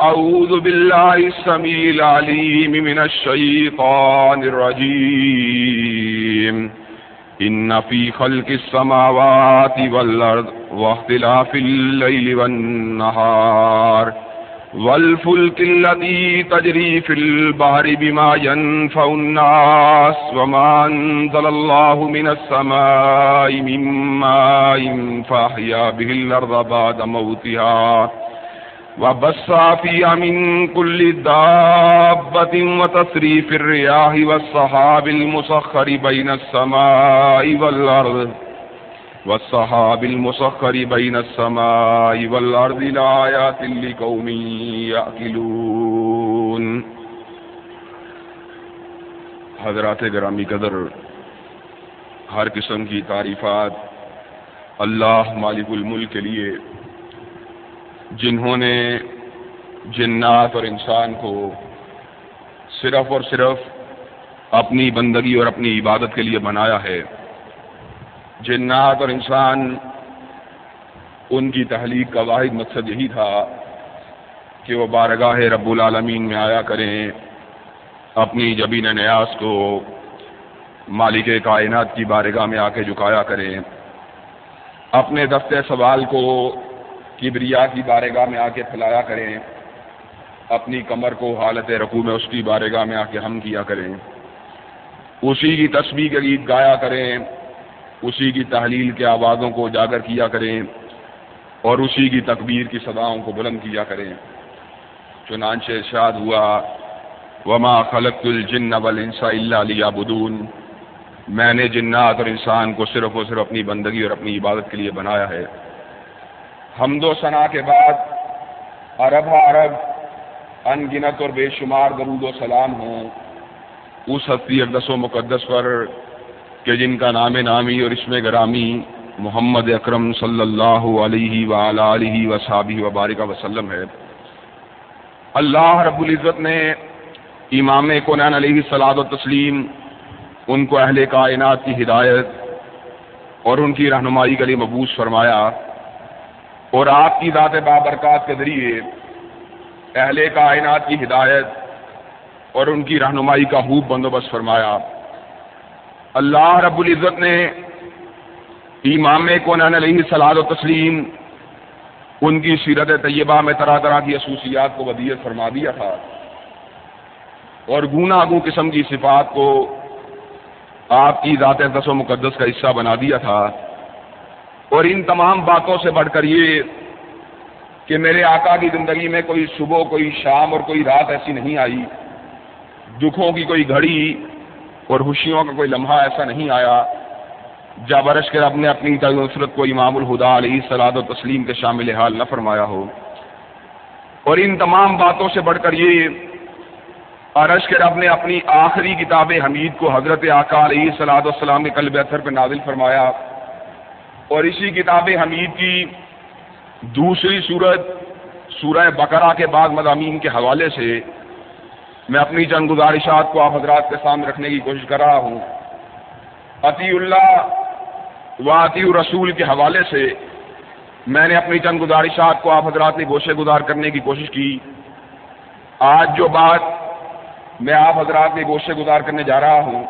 أعوذ بالله السميع العليم من الشيطان الرجيم. إن في خلق السماوات والأرض واختلاف الليل والنهار. والفلك التي تجري في البحر بما ينفع الناس وما أنزل الله من السماء من ماء فأحيا به الأرض بعد موتها. وبص فيها من كل دابة وتصريف الرياح والصحاب المسخر بين السماء والأرض. والصحاب المسخر بين السماء والأرض لآيات لقوم يأكلون حضرات گرامی قدر، ہر قسم کی تعریفات اللہ مالک الملک کے لیے جنہوں نے جنات اور انسان کو صرف اور صرف اپنی بندگی اور اپنی عبادت کے لیے بنایا ہے۔ جنات اور انسان ان کی تحلیق کا واحد مقصد یہی تھا کہ وہ بارگاہ رب العالمین میں آیا کریں، اپنی جبین نیاز کو مالک کائنات کی بارگاہ میں آ کے جھکایا کریں۔ اپنے دفتر سوال کو کبریا کی بارگاہ میں آ کے پھیلایا کریں۔ اپنی کمر کو حالت رقو میں اس کی بارگاہ میں آ کے ہم کیا کریں۔ اسی کی تسبیح کے گیت گایا کریں۔ اسی کی تحلیل کے آوازوں کو اجاگر کیا کریں۔ اور اسی کی تکبیر کی صداؤں کو بلند کیا کریں۔ چنانچہ ارشاد ہوا، وما خلق الجن والانس الا ليعبدون۔ میں نے جنات اور انسان کو صرف اور صرف اپنی بندگی اور اپنی عبادت کے لیے بنایا ہے۔ حمد و ثنا کے بعد عرب عرب ان گنت اور بے شمار درود و سلام ہوں اس ہستی اقدس و مقدس پر کہ جن کا نام نامی اور اسم گرامی محمد اکرم صلی اللہ علیہ علیہ وصحابہ وبارک وسلم ہے۔ اللہ رب العزت نے امام کونان علیہ سلاد و تسلیم ان کو اہل کائنات کی ہدایت اور ان کی رہنمائی کے لیے مبوس فرمایا۔ اور آپ کی ذات بابرکات کے ذریعے اہل کائنات کی ہدایت اور ان کی رہنمائی کا خوب بندوبست فرمایا۔ اللہ رب العزت نے امام کونان علیہ سلاد و تسلیم ان کی سیرت طیبہ میں طرح طرح کی خصوصیات کو ودیت فرما دیا تھا اور گونا گو قسم کی صفات کو آپ کی ذات دس و مقدس کا حصہ بنا دیا تھا۔ اور ان تمام باتوں سے بڑھ کر یہ کہ میرے آقا کی زندگی میں کوئی صبح، کوئی شام اور کوئی رات ایسی نہیں آئی۔ دکھوں کی کوئی گھڑی اور خوشیوں کا کوئی لمحہ ایسا نہیں آیا جب عرش کے رب نے اپنی نصرت کو امام الہدا علیہ سلاد و تسلیم کے شامل حال نہ فرمایا ہو۔ اور ان تمام باتوں سے بڑھ کر یہ عرش کے رب نے اپنی آخری کتاب حمید کو حضرت آقا علیہ سلاد والسلام کے قلب اثر پہ نازل فرمایا۔ اور اسی کتاب حمید کی دوسری صورت، سورہ بقرہ کے بعد مضامین کے حوالے سے میں اپنی چند گزارشات کو آپ حضرات کے سامنے رکھنے کی کوشش کر رہا ہوں۔ عطی اللہ و عطی الرسول کے حوالے سے میں نے اپنی چند گزارشات کو آپ حضرات نے گوشے گزار کرنے کی کوشش کی۔ آج جو بات میں آپ حضرات میں گوشے گزار کرنے جا رہا ہوں،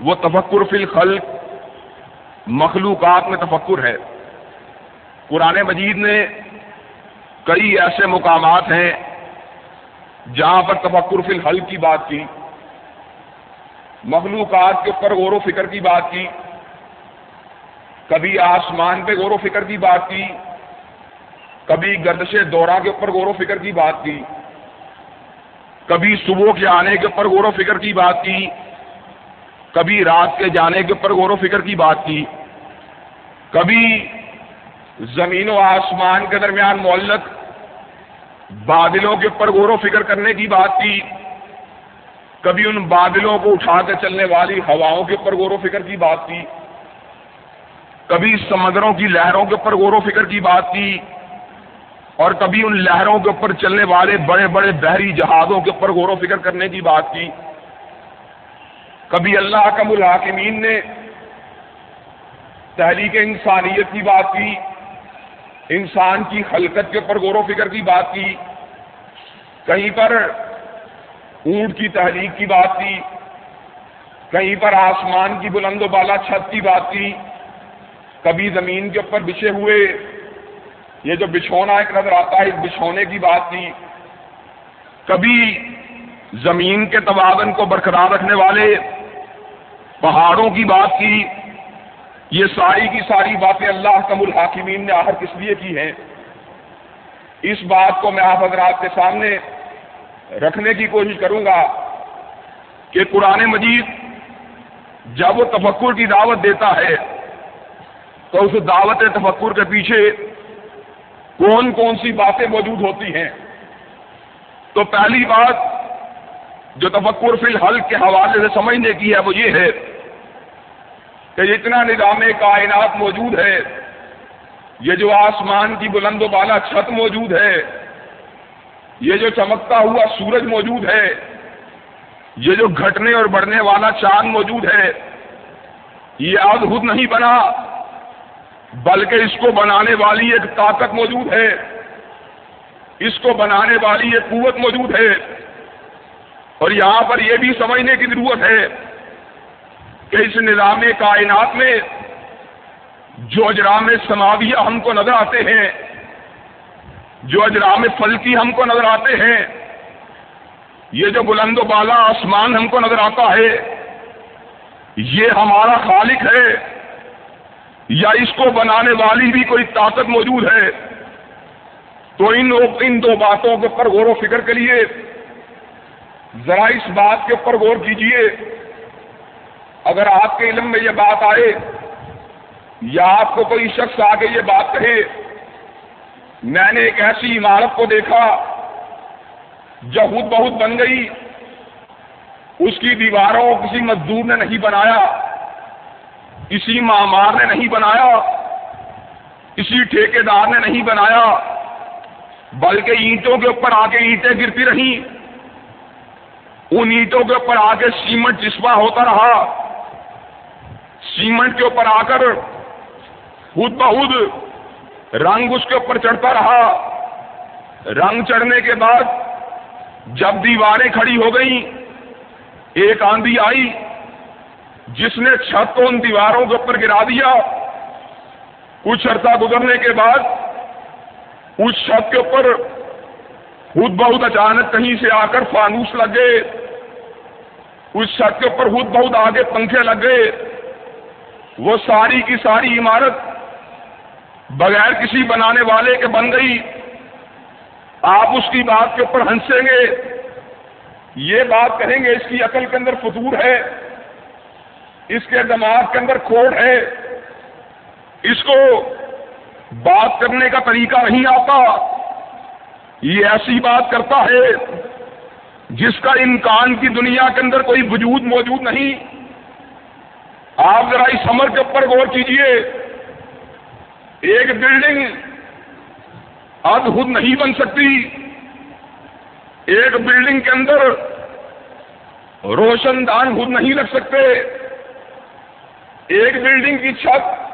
وہ تفکر فی الخلق مخلوقات میں تفکر ہے۔ قرآن مجید نے کئی ایسے مقامات ہیں جہاں پر تفکر فی الحل کی بات کی، مخلوقات کے اوپر غور و فکر کی بات کی، کبھی آسمان پہ غور و فکر کی بات کی، کبھی گردش دورہ کے اوپر غور و فکر کی بات کی، کبھی صبح کے آنے کے اوپر غور و فکر کی بات کی۔ کبھی رات کے جانے کے اوپر غور و فکر کی بات کی، کبھی زمین و آسمان کے درمیان معلت بادلوں کے اوپر غور و فکر کرنے کی بات کی، کبھی ان بادلوں کو اٹھا کے چلنے والی ہواؤں کے اوپر غور و فکر کی بات کی، کبھی سمندروں کی لہروں کے اوپر غور و فکر کی بات کی، اور کبھی ان لہروں کے اوپر چلنے والے بڑے بڑے بحری جہازوں کے اوپر غور و فکر کرنے کی بات کی۔ کبھی اللہ کم الحاکمین نے تحریک انسانیت کی بات کی، انسان کی خلقت کے اوپر غور و فکر کی بات کی، کہیں پر اونٹ کی تحریک کی بات کی، کہیں پر آسمان کی بلند و بالا چھت کی بات کی، کبھی زمین کے اوپر بچھے ہوئے، یہ جو بچھونا ایک نظر آتا ہے، اس بچھونے کی بات کی، کبھی زمین کے توازن کو برقرار رکھنے والے پہاڑوں کی بات کی، یہ ساری کی ساری باتیں اللہ کم الحاکمین نے آخر کس لیے کی ہیں؟ اس بات کو میں آپ حضرات کے سامنے رکھنے کی کوشش کروں گا کہ قرآن مجید جب وہ تفکر کی دعوت دیتا ہے، تو اس دعوت تفکر کے پیچھے کون کون سی باتیں موجود ہوتی ہیں؟ تو پہلی بات جو تفکر فی الحل کے حوالے سے سمجھنے کی ہے وہ یہ ہے کہ جتنا نظام کائنات موجود ہے، یہ جو آسمان کی بلند و بالا چھت موجود ہے، یہ جو چمکتا ہوا سورج موجود ہے، یہ جو گھٹنے اور بڑھنے والا چاند موجود ہے، یہ آج خود نہیں بنا، بلکہ اس کو بنانے والی ایک طاقت موجود ہے، اس کو بنانے والی ایک قوت موجود ہے۔ اور یہاں پر یہ بھی سمجھنے کی ضرورت ہے کہ اس نظام کائنات میں جو اجرام سماویہ ہم کو نظر آتے ہیں، جو اجرام فلکی ہم کو نظر آتے ہیں، یہ جو بلند و بالا آسمان ہم کو نظر آتا ہے، یہ ہمارا خالق ہے، یا اس کو بنانے والی بھی کوئی طاقت موجود ہے، تو ان ان دو باتوں کے اوپر غور و فکر کے لیے ذرا اس بات کے اوپر غور کیجیے۔ اگر آپ کے علم میں یہ بات آئے یا آپ کو کوئی شخص آگے یہ بات کہے، میں نے ایک ایسی عمارت کو دیکھا جو خود بہت بن گئی۔ اس کی دیواروں کسی مزدور نے نہیں بنایا کسی معمار نے نہیں بنایا کسی ٹھیکے دار نے نہیں بنایا، بلکہ اینٹوں کے اوپر آ کے اینٹیں گرتی رہیں۔ ان اینٹوں کے اوپر آ کے سیمنٹ چسپا ہوتا رہا۔ سیمنٹ کے اوپر آ کر خود بہت رنگ اس کے اوپر چڑھتا رہا۔ رنگ چڑھنے کے بعد جب دیواریں کھڑی ہو گئیں، ایک آندھی آئی جس نے چھت کو ان دیواروں کے اوپر گرا دیا۔ کچھ عرصہ گزرنے کے بعد اس چھت کے اوپر خود بہت اچانک کہیں سے آ کر فانوس لگ گئے اس چھت کے اوپر خود بہت آگے پنکھے لگ گئے وہ ساری کی ساری عمارت بغیر کسی بنانے والے کے بن گئی۔ آپ اس کی بات کے اوپر ہنسیں گے۔ یہ بات کہیں گے، اس کی عقل کے اندر فطور ہے۔ اس کے دماغ کے اندر کھوڑ ہے۔ اس کو بات کرنے کا طریقہ نہیں آتا۔ یہ ایسی بات کرتا ہے جس کا امکان کی دنیا کے اندر کوئی وجود موجود نہیں۔ آپ ذرا اس سمر کے اوپر غور کیجیے۔ ایک بلڈنگ اب خود نہیں بن سکتی۔ ایک بلڈنگ کے اندر روشن دان خود نہیں لگ سکتے۔ ایک بلڈنگ کی چھت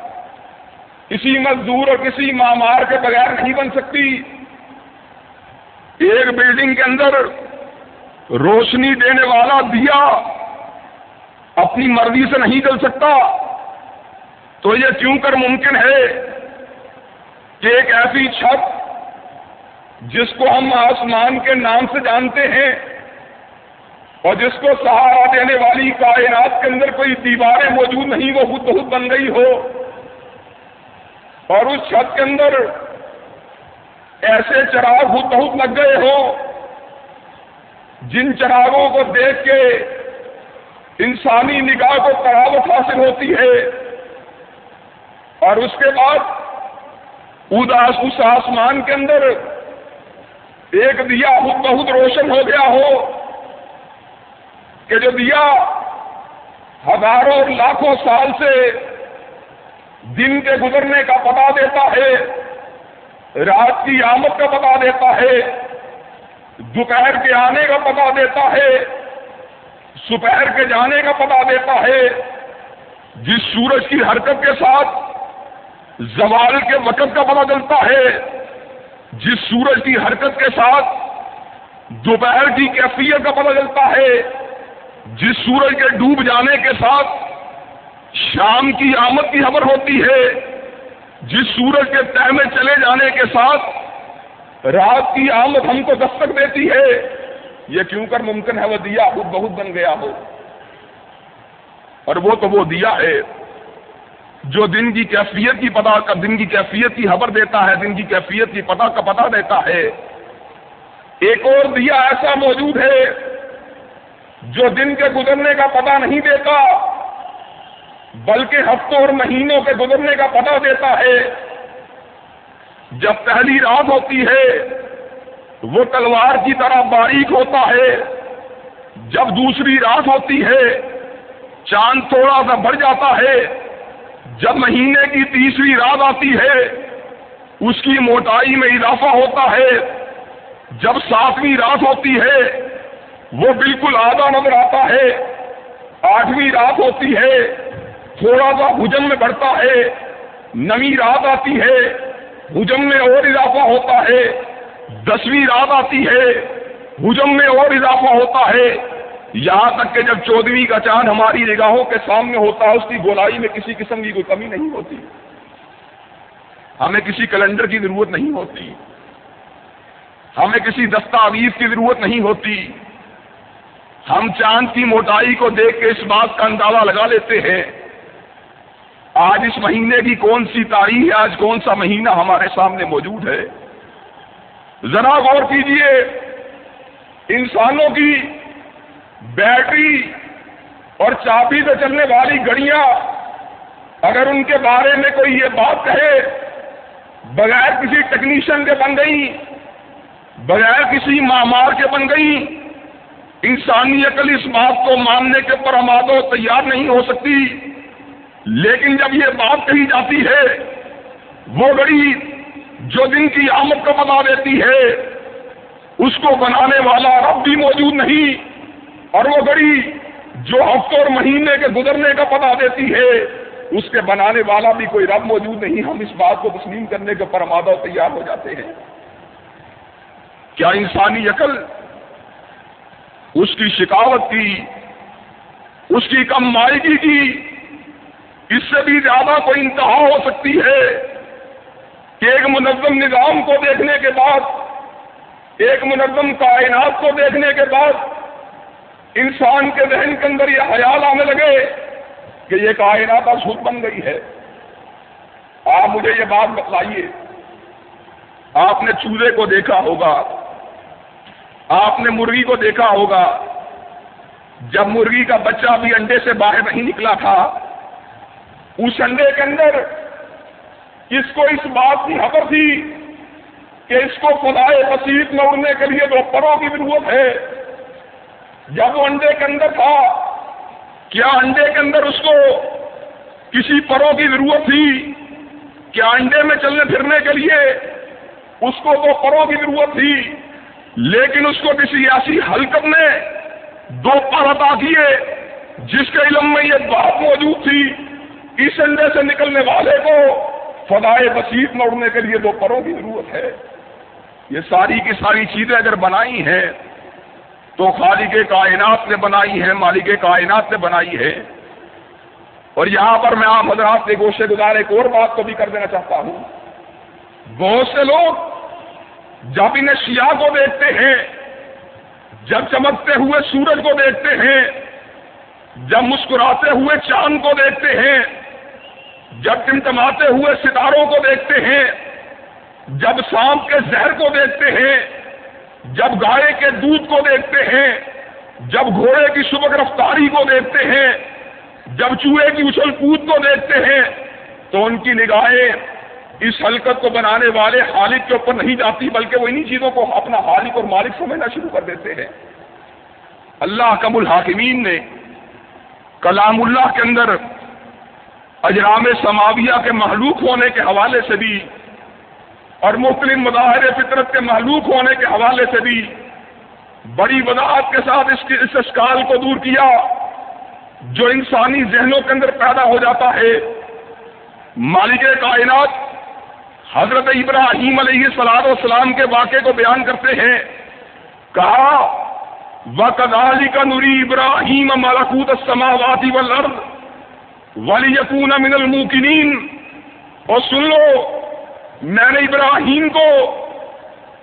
کسی مزدور اور کسی معمار کے بغیر نہیں بن سکتی۔ ایک بلڈنگ کے اندر روشنی دینے والا دیا اپنی مرضی سے نہیں چل سکتا تو یہ کیوں کر ممکن ہے کہ ایک ایسی چھت جس کو ہم آسمان کے نام سے جانتے ہیں اور جس کو سہارا دینے والی کائنات کے اندر کوئی دیواریں موجود نہیں، وہ خود بہت بن گئی ہو اور اس چھت کے اندر ایسے چراغ خود بہت لگ گئے ہو جن چراغوں کو دیکھ کے انسانی نگاہ کو تراوت حاصل ہوتی ہے۔ اور اس کے بعد اداس اس آسمان کے اندر ایک دیا خود بہت روشن ہو گیا ہو کہ جو دیا ہزاروں لاکھوں سال سے دن کے گزرنے کا پتا دیتا ہے۔ رات کی آمد کا پتا دیتا ہے، دوپہر کے آنے کا پتا دیتا ہے، سپہر کے جانے کا پتا دیتا ہے۔ جس سورج کی حرکت کے ساتھ زوال کے وقت کا پتہ چلتا ہے، جس سورج کی حرکت کے ساتھ دوپہر کی کیفیت کا پتہ چلتا ہے، جس سورج کے ڈوب جانے کے ساتھ شام کی آمد کی خبر ہوتی ہے۔ جس سورج کے تہ میں چلے جانے کے ساتھ رات کی آمد ہم کو دستک دیتی ہے، یہ کیوں کر ممکن ہے وہ دیا خود بہت بن گیا ہو؟ اور وہ تو وہ دیا ہے جو دن کی کیفیت کی پتا کا دن کی کیفیت کی خبر دیتا ہے، دن کی کیفیت کی پتا کا پتا دیتا ہے۔ ایک اور دیا ایسا موجود ہے جو دن کے گزرنے کا پتا نہیں دیتا۔ بلکہ ہفتوں اور مہینوں کے گزرنے کا پتا دیتا ہے۔ جب پہلی رات ہوتی ہے، وہ تلوار کی طرح باریک ہوتا ہے۔ جب دوسری رات ہوتی ہے، چاند تھوڑا سا بڑھ جاتا ہے۔ جب مہینے کی تیسری رات آتی ہے، اس کی موٹائی میں اضافہ ہوتا ہے۔ جب ساتویں رات ہوتی ہے، وہ بالکل آدھا نظر آتا ہے۔ آٹھویں رات ہوتی ہے۔ تھوڑا سا حجم میں بڑھتا ہے، نویں رات آتی ہے حجم میں اور اضافہ ہوتا ہے، دسویں رات آتی ہے حجم میں اور اضافہ ہوتا ہے۔ یہاں تک کہ جب چودہویں کا چاند ہماری نگاہوں کے سامنے ہوتا ہے، اس کی گولائی میں کسی قسم کی کوئی کمی نہیں ہوتی۔ ہمیں کسی کیلنڈر کی ضرورت نہیں ہوتی۔ ہمیں کسی دستاویز کی ضرورت نہیں ہوتی۔ ہم چاند کی موٹائی کو دیکھ کے اس بات کا اندازہ لگا لیتے ہیں۔ آج اس مہینے کی کون سی تاریخ ہے؟ آج کون سا مہینہ ہمارے سامنے موجود ہے؟ ذرا غور کیجیے، انسانوں کی بیٹری اور چابی سے چلنے والی گڑیاں اگر ان کے بارے میں کوئی یہ بات کہے، بغیر کسی ٹیکنیشین کے بن گئی بغیر کسی مامار کے بن گئی انسانی عقل اس بات کو ماننے کے پر و تیار نہیں ہو سکتی۔ لیکن جب یہ بات کہی جاتی ہے، وہ گڑی جو دن کی آمد کو بتا دیتی ہے، اس کو بنانے والا رب بھی موجود نہیں، اور وہ گڑی جو ہفتوں اور مہینے کے گزرنے کا پتا دیتی ہے، اس کے بنانے والا بھی کوئی رب موجود نہیں۔ ہم اس بات کو تسلیم کرنے کے پرمادہ تیار ہو جاتے ہیں۔ کیا انسانی عقل اس کی شکاوت کی، اس کی کم مائگی کی اس سے بھی زیادہ کوئی انتہا ہو سکتی ہے کہ ایک منظم نظام کو دیکھنے کے بعد، ایک منظم کائنات کو دیکھنے کے بعد انسان کے ذہن کے اندر یہ خیال آنے لگے کہ یہ کائنات اب بن گئی ہے۔ آپ مجھے یہ بات بتلائیے۔ آپ نے چوہے کو دیکھا ہوگا۔ آپ نے مرغی کو دیکھا ہوگا۔ جب مرغی کا بچہ بھی انڈے سے باہر نہیں نکلا تھا اس انڈے کے اندر اس کو اس بات کی خبر تھی کہ اس کو خدائے بسیط میں اڑنے کے لیے دو پروں کی ضرورت ہے۔ جب وہ انڈے کے اندر تھا، کیا انڈے کے اندر اس کو کسی پروں کی ضرورت تھی؟ کیا انڈے میں چلنے پھرنے کے لیے اس کو دو پروں کی ضرورت تھی؟ لیکن اس کو کسی ایسی حلقت نے دو پر عطا کیے، جس کے علم میں یہ بات موجود تھی۔ اس انڈے سے نکلنے والے کو فدائے بسیط میں اڑنے کے لیے دو پروں کی ضرورت ہے۔ یہ ساری کی ساری چیزیں اگر بنائی ہیں، تو خالق کائنات نے بنائی ہے مالک کائنات نے بنائی ہے اور یہاں پر میں آپ حضرات کے گوشے گزار ایک اور بات کو بھی کر دینا چاہتا ہوں۔ بہت سے لوگ جب انہیں شیعہ کو دیکھتے ہیں، جب چمکتے ہوئے سورج کو دیکھتے ہیں، جب مسکراتے ہوئے چاند کو دیکھتے ہیں جب ٹمٹماتے ہوئے ستاروں کو دیکھتے ہیں، جب سانپ کے زہر کو دیکھتے ہیں، جب گائے کے دودھ کو دیکھتے ہیں، جب گھوڑے کی سبک رفتاری کو دیکھتے ہیں، جب چوہے کی اچھل کود کو دیکھتے ہیں، تو ان کی نگاہیں اس حلقت کو بنانے والے خالق کے اوپر نہیں جاتی، بلکہ وہ انہی چیزوں کو اپنا خالق اور مالک سمجھنا شروع کر دیتے ہیں۔ اللہ کم الحاکمین نے کلام اللہ کے اندر اجرام سماویہ کے محلوق ہونے کے حوالے سے بھی اور مختلف مظاہر فطرت کے محلوق ہونے کے حوالے سے بھی بڑی وضاحت کے ساتھ اس کی اس اشکال کو دور کیا جو انسانی ذہنوں کے اندر پیدا ہو جاتا ہے۔ مالک کائنات حضرت ابراہیم علیہ سلاد والسلام کے واقعے کو بیان کرتے ہیں۔ کہا و کدالی کا نوری ابراہیم ملکوت السماوات والارض ولی یقون من الموقنین اور سن لو، میں نے ابراہیم کو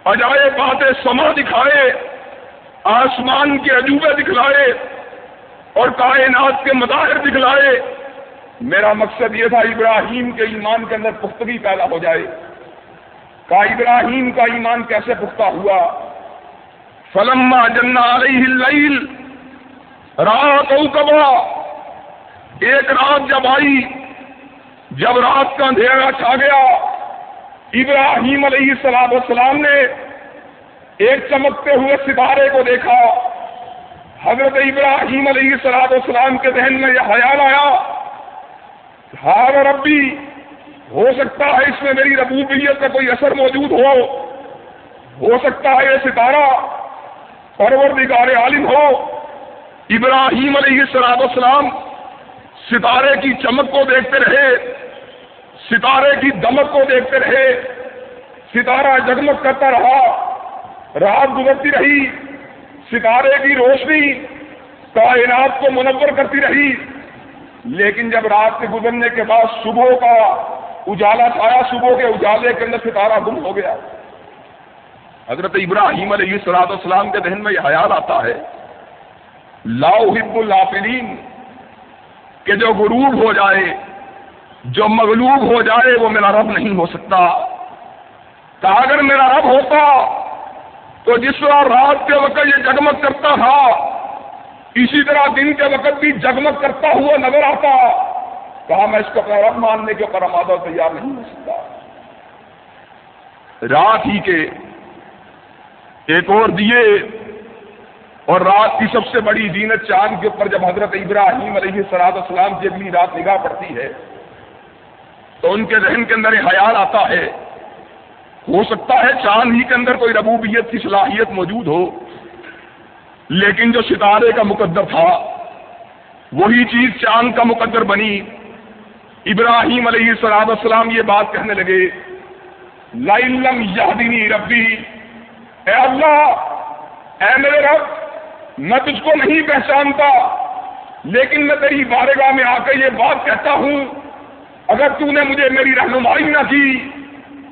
اجائے باتیں سما دکھائے، آسمان کے عجوبے دکھلائے اور کائنات کے مظاہر دکھلائے۔ میرا مقصد یہ تھا ابراہیم کے ایمان کے اندر پختگی پیدا ہو جائے۔ کا ابراہیم کا ایمان کیسے پختہ ہوا؟ فلما جنا علیہ اللیل رات او کبا ایک رات جب آئی، جب رات کا اندھیرا چھا گیا، ابراہیم علیہ السلام السلام نے ایک چمکتے ہوئے ستارے کو دیکھا۔ حضرت ابراہیم علیہ السلام السلام کے ذہن میں یہ خیال آیا ہار ربی، ہو سکتا ہے اس میں میری ربوبیت کا کوئی اثر موجود ہو۔ ہو سکتا ہے یہ ستارہ پروردگار عالم ہو۔ ابراہیم علیہ السلام السلام ستارے کی چمک کو دیکھتے رہے، ستارے کی دمک کو دیکھتے رہے، ستارہ جگمگ کرتا رہا، رات گزرتی رہی، ستارے کی روشنی کائنات کو منور کرتی رہی۔ لیکن جب رات کے گزرنے کے بعد صبح کا اجالا چھایا صبح کے اجالے کے اندر ستارہ گم ہو گیا۔ حضرت ابراہیم علیہ سلاد السلام کے ذہن میں یہ خیال آتا ہے لاحب الافلین کہ جو غروب ہو جائے، جو مغلوب ہو جائے، وہ میرا رب نہیں ہو سکتا۔ کہ اگر میرا رب ہوتا، تو جس طرح رات کے وقت یہ جگمگ کرتا تھا، اسی طرح دن کے وقت بھی جگمگ کرتا ہوا نظر آتا۔ کہا میں اس کو اپنا رب ماننے کے اوپر آمادہ تیار نہیں ہو سکتا۔ رات ہی کے ایک اور دیے اور رات کی سب سے بڑی زینت چاند کے اوپر جب حضرت ابراہیم علیہ سراد اسلام کی اگلی رات نگاہ پڑتی ہے، تو ان کے ذہن کے اندر یہ خیال آتا ہے، ہو سکتا ہے چاند ہی کے اندر کوئی ربوبیت کی صلاحیت موجود ہو، لیکن جو ستارے کا مقدر تھا، وہی چیز چاند کا مقدر بنی۔ ابراہیم علیہ سلاد السلام یہ بات کہنے لگے لائلم یادینی ربی، اے اللہ، اے میرے رب میں تجھ کو نہیں پہچانتا، لیکن میں تیری بارگاہ میں آ کر یہ بات کہتا ہوں، اگر تو نے مجھے میری رہنمائی نہ کی،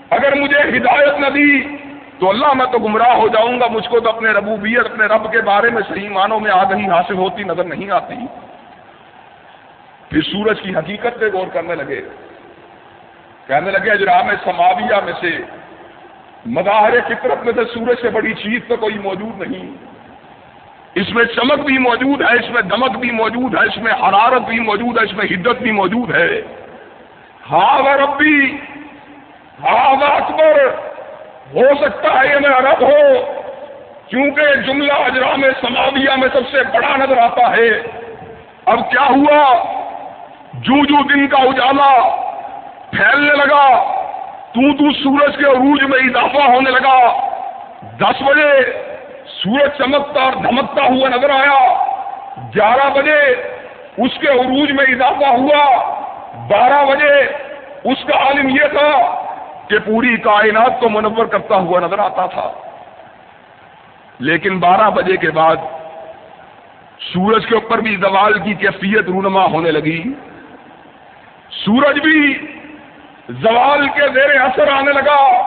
اگر مجھے ہدایت نہ دی، تو اللہ میں تو گمراہ ہو جاؤں گا، مجھ کو تو اپنے ربوبیت، اپنے رب کے بارے میں صحیح معنوں میں آگہی حاصل ہوتی نظر نہیں آتی۔ پھر سورج کی حقیقت پہ غور کرنے لگے۔ کہنے لگے اجرام سماویہ میں سے مظاہر فطرت میں سے سورج سے بڑی چیز تو کوئی موجود نہیں۔ اس میں چمک بھی موجود ہے، اس میں دمک بھی موجود ہے، اس میں حرارت بھی موجود ہے، اس میں حدت بھی موجود ہے۔ ہاں ربی ہاں اکبر، ہو سکتا ہے یہ میرا رب ہو کیونکہ جملہ اجرام سماویہ میں سب سے بڑا نظر آتا ہے۔ اب کیا ہوا؟ جو جو دن کا اجالا پھیلنے لگا، تو تو سورج کے عروج میں اضافہ ہونے لگا۔ دس بجے سورج چمکتا اور دھمکتا ہوا نظر آیا۔ گیارہ بجے اس کے عروج میں اضافہ ہوا۔ بارہ بجے اس کا عالم یہ تھا کہ پوری کائنات کو منور کرتا ہوا نظر آتا تھا۔ لیکن بارہ بجے کے بعد سورج کے اوپر بھی زوال کی کیفیت رونما ہونے لگی۔ سورج بھی زوال کے زیر اثر آنے لگا۔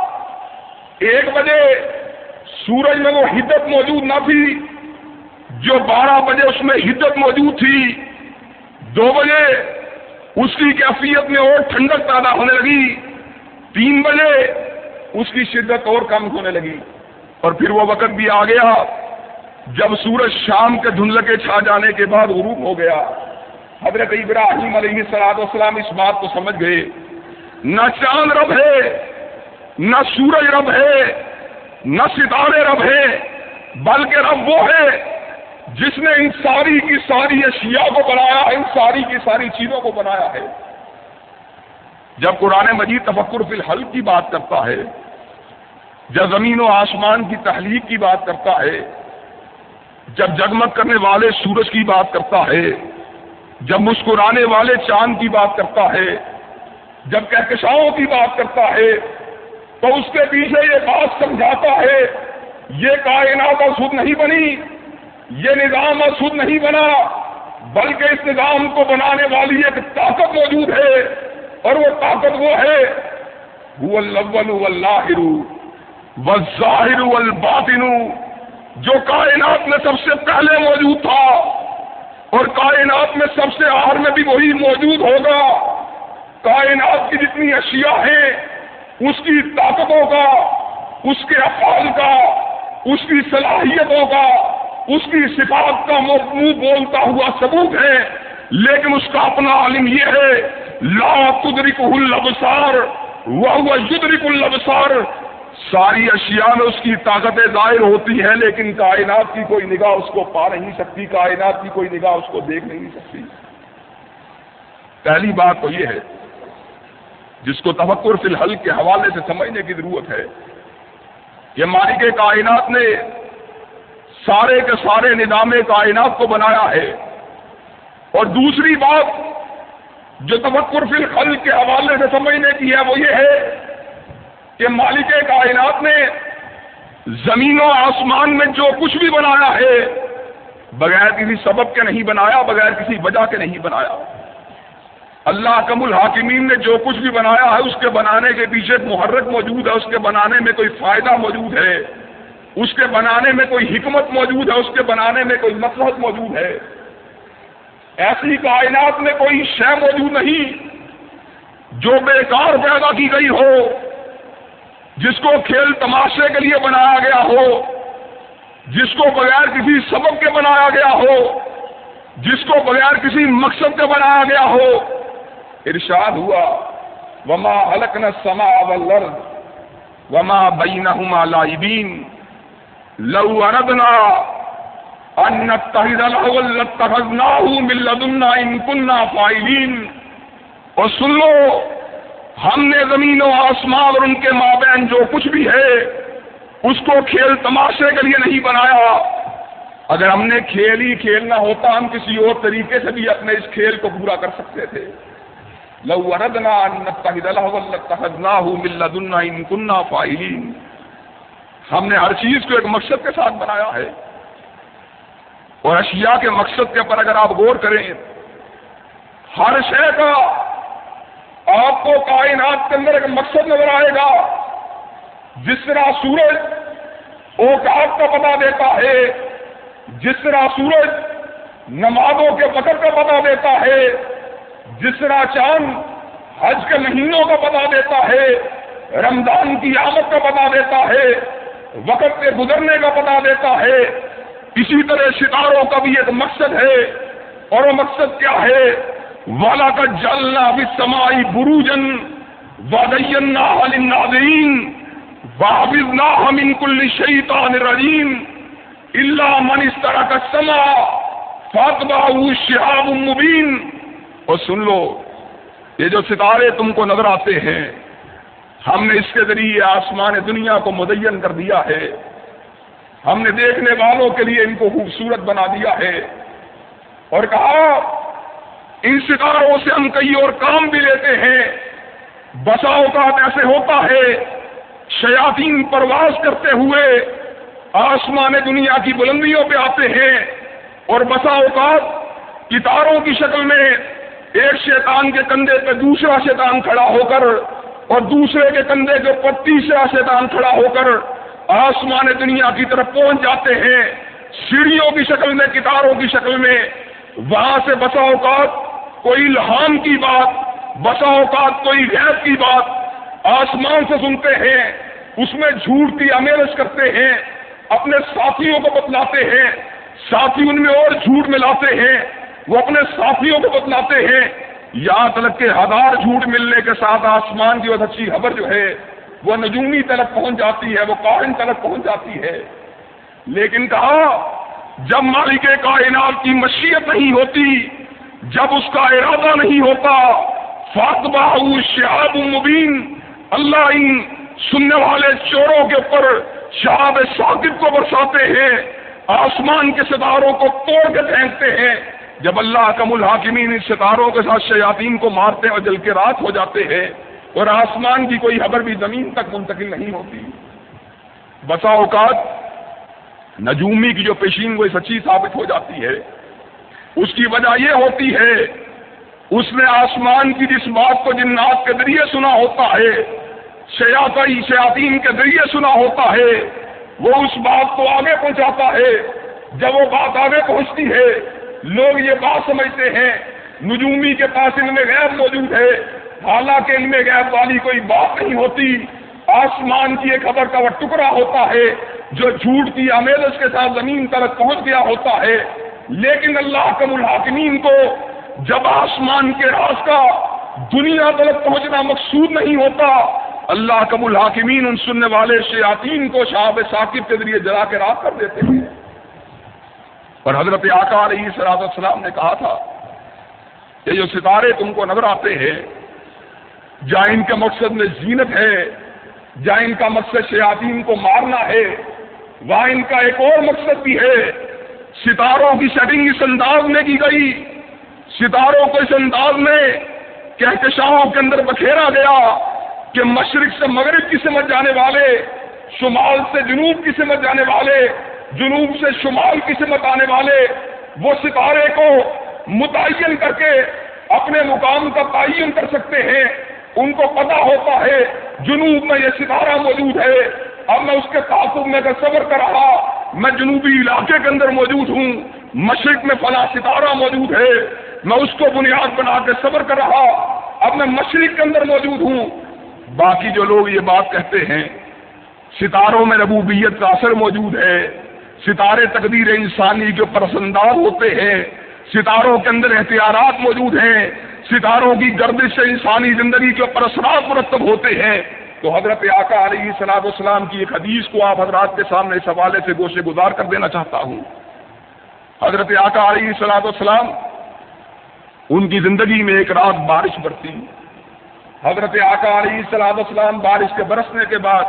ایک بجے سورج میں وہ حدت موجود نہ تھی، جو بارہ بجے اس میں حدت موجود تھی، دو بجے اس کی کیفیت میں اور ٹھنڈک پیدا ہونے لگی، تین بجے اس کی شدت اور کم ہونے لگی۔ اور پھر وہ وقت بھی آ گیا جب سورج شام کے دھندلکے چھا جانے کے بعد غروب ہو گیا۔ حضرت ابراہیم علیہ سلاد والسلام اس بات کو سمجھ گئے۔ نہ چاند رب ہے، نہ سورج رب ہے۔ نہ ستارے رب ہے بلکہ رب وہ ہے جس نے ان ساری کی ساری اشیاء کو بنایا ہے ان ساری کی ساری چیزوں کو بنایا ہے۔ جب قرآن مجید تفکر فی الحل کی بات کرتا ہے، جب زمین و آسمان کی تحلیق کی بات کرتا ہے، جب جگمگ کرنے والے سورج کی بات کرتا ہے، جب مسکرانے والے چاند کی بات کرتا ہے، جب کہکشاؤں کی بات کرتا ہے تو اس کے پیچھے یہ بات سمجھاتا ہے، یہ کائنات سود نہیں بنی، یہ نظام سود نہیں بنا، بلکہ اس نظام کو بنانے والی ایک طاقت موجود ہے، اور وہ طاقت وہ ہے وہ ظاہر الباطن جو کائنات میں سب سے پہلے موجود تھا، اور کائنات میں سب سے آہر میں بھی وہی موجود ہوگا۔ کائنات کی جتنی اشیاء ہیں اس کی طاقتوں کا، اس کے افعال کا اس کی صلاحیتوں کا، اس کی صفات کا منہ بولتا ہوا ثبوت ہے۔ لیکن اس کا اپنا عالم یہ ہے، لا تدرک الابصار وہ یدرک الابصار۔ ساری اشیاء میں اس کی طاقتیں ظاہر ہوتی ہیں، لیکن کائنات کی کوئی نگاہ اس کو پا نہیں سکتی، کائنات کی کوئی نگاہ اس کو دیکھ نہیں سکتی۔ پہلی بات تو یہ ہے جس کو تفکر فی الحل کے حوالے سے سمجھنے کی ضرورت ہے۔ کہ مالک کائنات نے سارے کے سارے نظام کائنات کو بنایا ہے۔ اور دوسری بات جو تفکر فی الحل کے حوالے سے سمجھنے کی ہے وہ یہ ہے کہ مالک کائنات نے زمین و آسمان میں جو کچھ بھی بنایا ہے، بغیر کسی سبب کے نہیں بنایا، بغیر کسی وجہ کے نہیں بنایا۔ اللہ کم الحاکمین نے جو کچھ بھی بنایا ہے، اس کے بنانے کے پیچھے محرک موجود ہے، اس کے بنانے میں کوئی فائدہ موجود ہے۔ اس کے بنانے میں کوئی حکمت موجود ہے، اس کے بنانے میں کوئی مصلحت موجود ہے۔ ایسی کائنات میں کوئی شے موجود نہیں جو بیکار پیدا کی گئی ہو، جس کو کھیل تماشے کے لیے بنایا گیا ہو، جس کو بغیر کسی سبب کے بنایا گیا ہو، جس کو بغیر کسی مقصد کے بنایا گیا ہو۔ ارشاد ہوا، وما الکن سما والارض وما بینہما لائبین لو اردنا ان نتخذ له لاتخذناه من لدنا ان كنا فاعلين۔ اور سن لو، ہم نے زمین و آسمان اور ان کے مابین جو کچھ بھی ہے، اس کو کھیل تماشے کے لیے نہیں بنایا۔ اگر ہم نے کھیل ہی کھیلنا ہوتا، ہم کسی اور طریقے سے بھی اپنے اس کھیل کو پورا کر سکتے تھے۔ لو اردنا ان کنہ فائلین ہم نے ہر چیز کو ایک مقصد کے ساتھ بنایا ہے۔ اور اشیاء کے مقصد کے پر اگر آپ غور کریں، ہر شے کا آپ کو کائنات کے اندر ایک مقصد نظر آئے گا۔ جس طرح سورج اوقات کا پتا دیتا ہے، جس طرح سورج نمازوں کے وقت کا پتا دیتا ہے جس طرح چاند حج کے مہینوں کا پتا دیتا ہے، رمضان کی آمد کا پتا دیتا ہے، وقت کے گزرنے کا پتا دیتا ہے، اسی طرح ستاروں کا بھی ایک مقصد ہے۔ اور وہ مقصد کیا ہے؟ والا کا جلنا بھی سمائی بروجن وادین ناظرین واحب ہم ان کل شیطان رجیم اللہ من اس طرح کا سما فاطمہ شہاب مبین اور سن لو، یہ جو ستارے تم کو نظر آتے ہیں، ہم نے اس کے ذریعے آسمان دنیا کو مدین کر دیا ہے۔ ہم نے دیکھنے والوں کے لیے ان کو خوبصورت بنا دیا ہے۔ اور کہا، ان ستاروں سے ہم کئی اور کام بھی لیتے ہیں۔ بسا اوقات ایسے ہوتا ہے، شیاطین پرواز کرتے ہوئے آسمان دنیا کی بلندیوں پہ آتے ہیں۔ اور بسا اوقات کتاروں کی شکل میں ایک شیطان کے کندھے پہ دوسرا شیطان کھڑا ہو کر اور دوسرے کے کندھے کے اوپر تیسرا شیطان کھڑا ہو کر آسمان دنیا کی طرف پہنچ جاتے ہیں۔ سیڑھیوں کی شکل میں، کتاروں کی شکل میں۔ وہاں سے بسا اوقات کوئی لہام کی بات، بسا اوقات کوئی غیر کی بات آسمان سے سنتے ہیں، اس میں جھوٹ کی امیرش کرتے ہیں، اپنے ساتھیوں کو بتلاتے ہیں، ساتھی ان میں اور جھوٹ ملاتے ہیں۔ وہ اپنے ساتھیوں کو بتلاتے ہیں یہاں تلک کے ہزار جھوٹ ملنے کے ساتھ آسمان کی بہت اچھی خبر جو ہے، وہ نجومی تلک پہنچ جاتی ہے، وہ کائن تلک پہنچ جاتی ہے۔ لیکن کہا، جب مالک کائنات کی مشیت نہیں ہوتی، جب اس کا ارادہ نہیں ہوتا فاطبہ شہاب مبین، اللہ ان سننے والے چوروں کے اوپر شہاب ثاقب کو برساتے ہیں، آسمان کے ستاروں کو توڑ کے پھینکتے ہیں۔ جب اللہ کم الحاکمین ان ستاروں کے ساتھ شیاطین کو مارتے اور جل کے رات ہو جاتے ہیں، اور آسمان کی کوئی خبر بھی زمین تک منتقل نہیں ہوتی۔ بسا اوقات نجومی کی جو پیشین وہ سچی ثابت ہو جاتی ہے، اس کی وجہ یہ ہوتی ہے، اس نے آسمان کی جس بات کو جنات کے ذریعے سنا ہوتا ہے شیاتی شیاطین کے ذریعے سنا ہوتا ہے، وہ اس بات کو آگے پہنچاتا ہے۔ جب وہ بات آگے پہنچتی ہے لوگ یہ بات سمجھتے ہیں، نجومی کے پاس علم غیب موجود ہے۔ حالانکہ علم غیب والی کوئی بات نہیں ہوتی۔ آسمان کی ایک خبر کا وہ ٹکڑا ہوتا ہے، جو جھوٹ کی آمیزش کے ساتھ زمین تک پہنچ گیا ہوتا ہے۔ لیکن اللہ کم الحاکمین کو جب آسمان کے راز کا دنیا تک پہنچنا مقصود نہیں ہوتا، اللہ کم الحاکمین ان سننے والے شیاطین کو شہاب ثاقب کے ذریعے جلا کے راہ کر دیتے ہیں۔ اور حضرت آقا علیہ سراد السلام نے کہا تھا کہ جو ستارے تم کو نظر آتے ہیں، جہاں ان کے مقصد میں زینت ہے، جہاں ان کا مقصد شیاطین کو مارنا ہے، وہاں ان کا ایک اور مقصد بھی ہے، ستاروں کی سیٹنگ اس انداز میں کی گئی، ستاروں کو اس انداز میں کہکشاؤں کے اندر بکھیرا گیا کہ مشرق سے مغرب کی سمجھ جانے والے، شمال سے جنوب کی سمجھ جانے والے جنوب سے شمال کی سمت آنے والے وہ ستارے کو متعین کر کے اپنے مقام کا تعین کر سکتے ہیں، ان کو پتا ہوتا ہے جنوب میں یہ ستارہ موجود ہے۔ اب میں اس کے تعصب میں اگر صبر کر رہا، میں جنوبی علاقے کے اندر موجود ہوں، مشرق میں فلاں ستارہ موجود ہے، میں اس کو بنیاد بنا کے صبر کر رہا، اب میں مشرق کے اندر موجود ہوں۔ باقی جو لوگ یہ بات کہتے ہیں، ستاروں میں ربوبیت کا اثر موجود ہے۔ ستارے تقدیر انسانی کے اوپر ہوتے ہیں۔ ستاروں کے اندر احتیاطات موجود ہیں۔ ستاروں کی گردش سے انسانی زندگی کے اوپر اثرات مرتب ہوتے ہیں۔ تو حضرت آقا علیہ صلاح السلام کی ایک حدیث کو آپ حضرات کے سامنے اس حوالے سے گوشے گزار کر دینا چاہتا ہوں۔ حضرت آقا علیہ صلاح السلام ان کی زندگی میں ایک رات بارش برتی۔ حضرت آقا علیہ صلاح السلام بارش کے برسنے کے بعد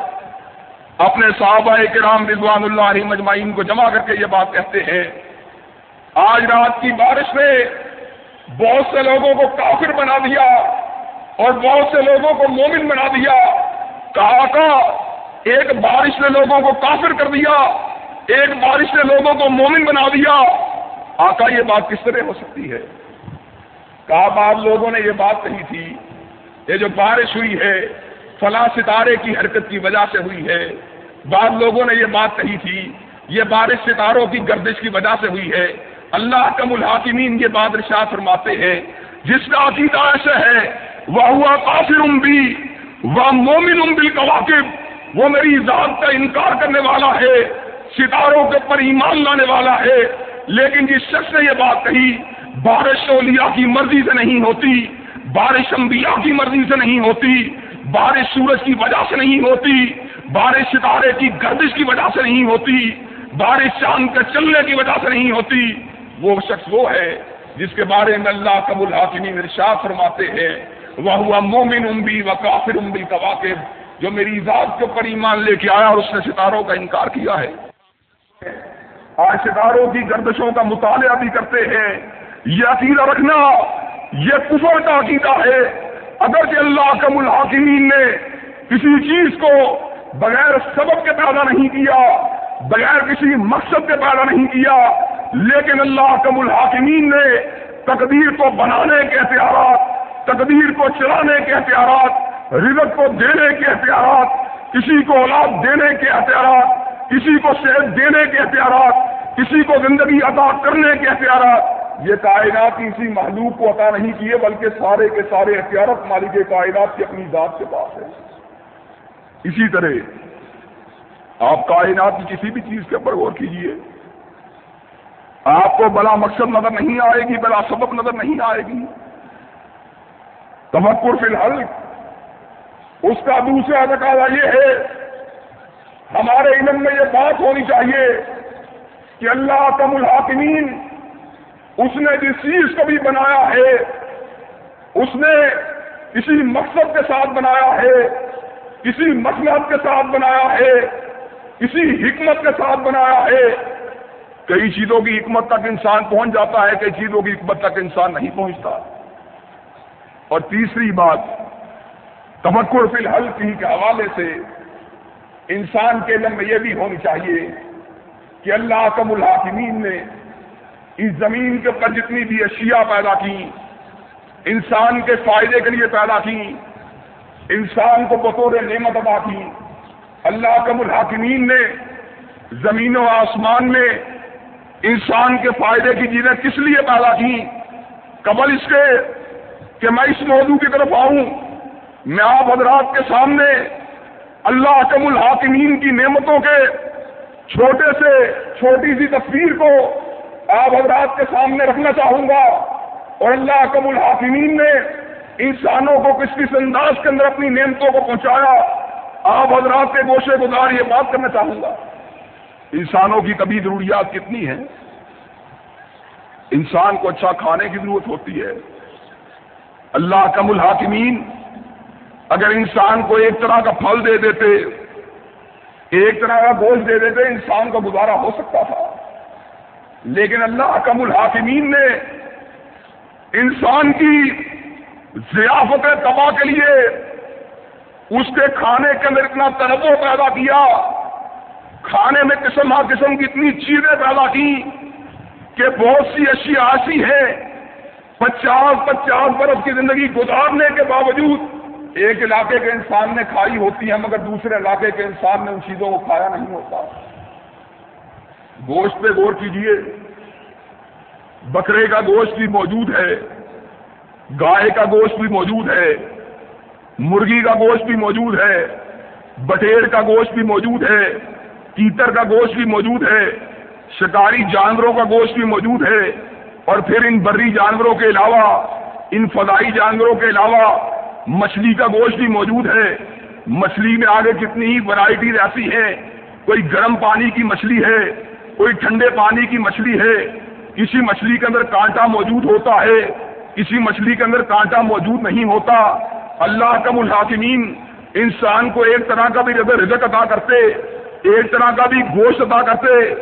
اپنے صحابہ کرام رضوان اللہ علیہ مجمعین کو جمع کر کے یہ بات کہتے ہیں، آج رات کی بارش نے بہت سے لوگوں کو کافر بنا دیا اور بہت سے لوگوں کو مومن بنا دیا۔ کہا کا ایک بارش نے لوگوں کو کافر کر دیا، ایک بارش نے لوگوں کو مومن بنا دیا۔ آقا، یہ بات کس طرح ہو سکتی ہے؟ کہا، بعض لوگوں نے یہ بات کہی تھی، یہ جو بارش ہوئی ہے، فلاں ستارے کی حرکت کی وجہ سے ہوئی ہے۔ بعض لوگوں نے یہ بات کہی تھی، یہ بارش ستاروں کی گردش کی وجہ سے ہوئی ہے۔ اللہ کم الحاکمین یہ بات رشا فرماتے ہیں، جس کا عقیدہ ایسا ہے وہ ہوا کافر بھی وہ مومن ام بل وہ میری ذات کا انکار کرنے والا ہے، ستاروں کے اوپر ایمان لانے والا ہے۔ لیکن جس شخص نے یہ بات کہی، بارش اولیاء کی مرضی سے نہیں ہوتی، بارش انبیاء کی مرضی سے نہیں ہوتی، بارش سورج کی وجہ سے نہیں ہوتی بارش ستارے کی گردش کی وجہ سے نہیں ہوتی، بارش چاند کے چلنے کی وجہ سے نہیں ہوتی۔ وہ شخص وہ ہے جس کے بارے میں اللہ کب الحاکمین ارشاد فرماتے ہیں۔ وہ ہوا مومن امبی و کافر امبی کا جو میری ذات کے اوپر ایمان لے کے آیا اور اس نے ستاروں کا انکار کیا ہے۔ آج ستاروں کی گردشوں کا مطالعہ بھی کرتے ہیں۔ یہ عقیدہ رکھنا، یہ کفر کا عقیدہ ہے۔ اگر کہ اللہ کم الحاکمین نے کسی چیز کو بغیر سبب کے پیدا نہیں کیا، بغیر کسی مقصد کے پیدا نہیں کیا، لیکن اللہ کم الحاکمین نے تقدیر کو بنانے کے اختیارات، تقدیر کو چلانے کے اختیارات، رزق کو دینے کے اختیارات، کسی کو اولاد دینے کے اختیارات، کسی کو صحت دینے کے اختیارات، کسی کو زندگی عطا کرنے کے اختیارات، یہ کائنات اسی محلوق کو عطا نہیں کیے، بلکہ سارے کے سارے اختیارت مالک کائنات کی اپنی ذات کے پاس ہے اسی طرح آپ کائنات کی کسی بھی چیز کے اوپر غور کیجیے آپ کو بلا مقصد نظر نہیں آئے گی، بلا سبب نظر نہیں آئے گی۔ تمکر فی الحال اس کا دوسرا تقاضا یہ ہے، ہمارے علم میں یہ بات ہونی چاہیے کہ اللہ کم الحاکمین، اس نے جس چیز کو بھی بنایا ہے، اس نے کسی مقصد کے ساتھ بنایا ہے۔ کسی مسلط کے ساتھ بنایا ہے کسی حکمت کے ساتھ بنایا ہے۔ کئی چیزوں کی حکمت تک انسان پہنچ جاتا ہے، کئی چیزوں کی حکمت تک انسان نہیں پہنچتا۔ اور تیسری بات، تمکر فی الحل کی کے حوالے سے انسان کے علم میں یہ بھی ہونی چاہیے کہ اللہ کم الحاکمین نے اس زمین کے اوپر جتنی بھی اشیاء پیدا کی انسان کے فائدے کے لیے پیدا کی انسان کو بطور نعمت ادا کی۔ اللہ کم الحاکمین نے زمین و آسمان میں انسان کے فائدے کی چیزیں کس لیے پیدا کی قبل اس کے کہ میں اس موضوع کی طرف آؤں، میں آپ حضرات کے سامنے اللہ کم الحاکمین کی نعمتوں کے چھوٹے سے چھوٹی سی تصویر کو آپ حضرات کے سامنے رکھنا چاہوں گا۔ اور اللہ کم الحاکمین نے انسانوں کو کس کس انداز کے اندر اپنی نعمتوں کو پہنچایا، آپ حضرات کے گوشے گزار یہ بات کرنا چاہوں گا۔ انسانوں کی کبھی ضروریات کتنی ہیں؟ انسان کو اچھا کھانے کی ضرورت ہوتی ہے۔ اللہ کم الحاکمین اگر انسان کو ایک طرح کا پھل دے دیتے، ایک طرح کا گوشت دے دیتے، انسان کا گزارا ہو سکتا تھا۔ لیکن اللہ کم الحاکمین نے انسان کی ضیافت تباہ کے لیے اس کے کھانے کے اندر اتنا تنوع پیدا کیا، کھانے میں قسم ہر قسم کی اتنی چیزیں پیدا کی کہ بہت سی اشیاء ایسی ہیں، پچاس پچاس برس کی زندگی گزارنے کے باوجود ایک علاقے کے انسان نے کھائی ہوتی ہے مگر دوسرے علاقے کے انسان نے ان چیزوں کو کھایا نہیں ہوتا۔ گوشت پہ غور کیجیے، بکرے کا گوشت بھی موجود ہے۔ گائے کا گوشت بھی موجود ہے، مرغی کا گوشت بھی موجود ہے بٹیر کا گوشت بھی موجود ہے، تیتر کا گوشت بھی موجود ہے، شکاری جانوروں کا گوشت بھی موجود ہے، اور پھر ان بری جانوروں کے علاوہ، ان فضائی جانوروں کے علاوہ مچھلی کا گوشت بھی موجود ہے۔ مچھلی میں آگے کتنی ہی ورائٹیز ایسی ہیں، کوئی گرم پانی کی مچھلی ہے، کوئی ٹھنڈے پانی کی مچھلی ہے، کسی مچھلی کے اندر کانٹا موجود ہوتا ہے کسی مچھلی کے اندر کانٹا موجود نہیں ہوتا۔ اللہ کا ملحاکمین انسان کو ایک طرح کا بھی رزق ادا کرتے، ایک طرح کا بھی گوشت ادا کرتے۔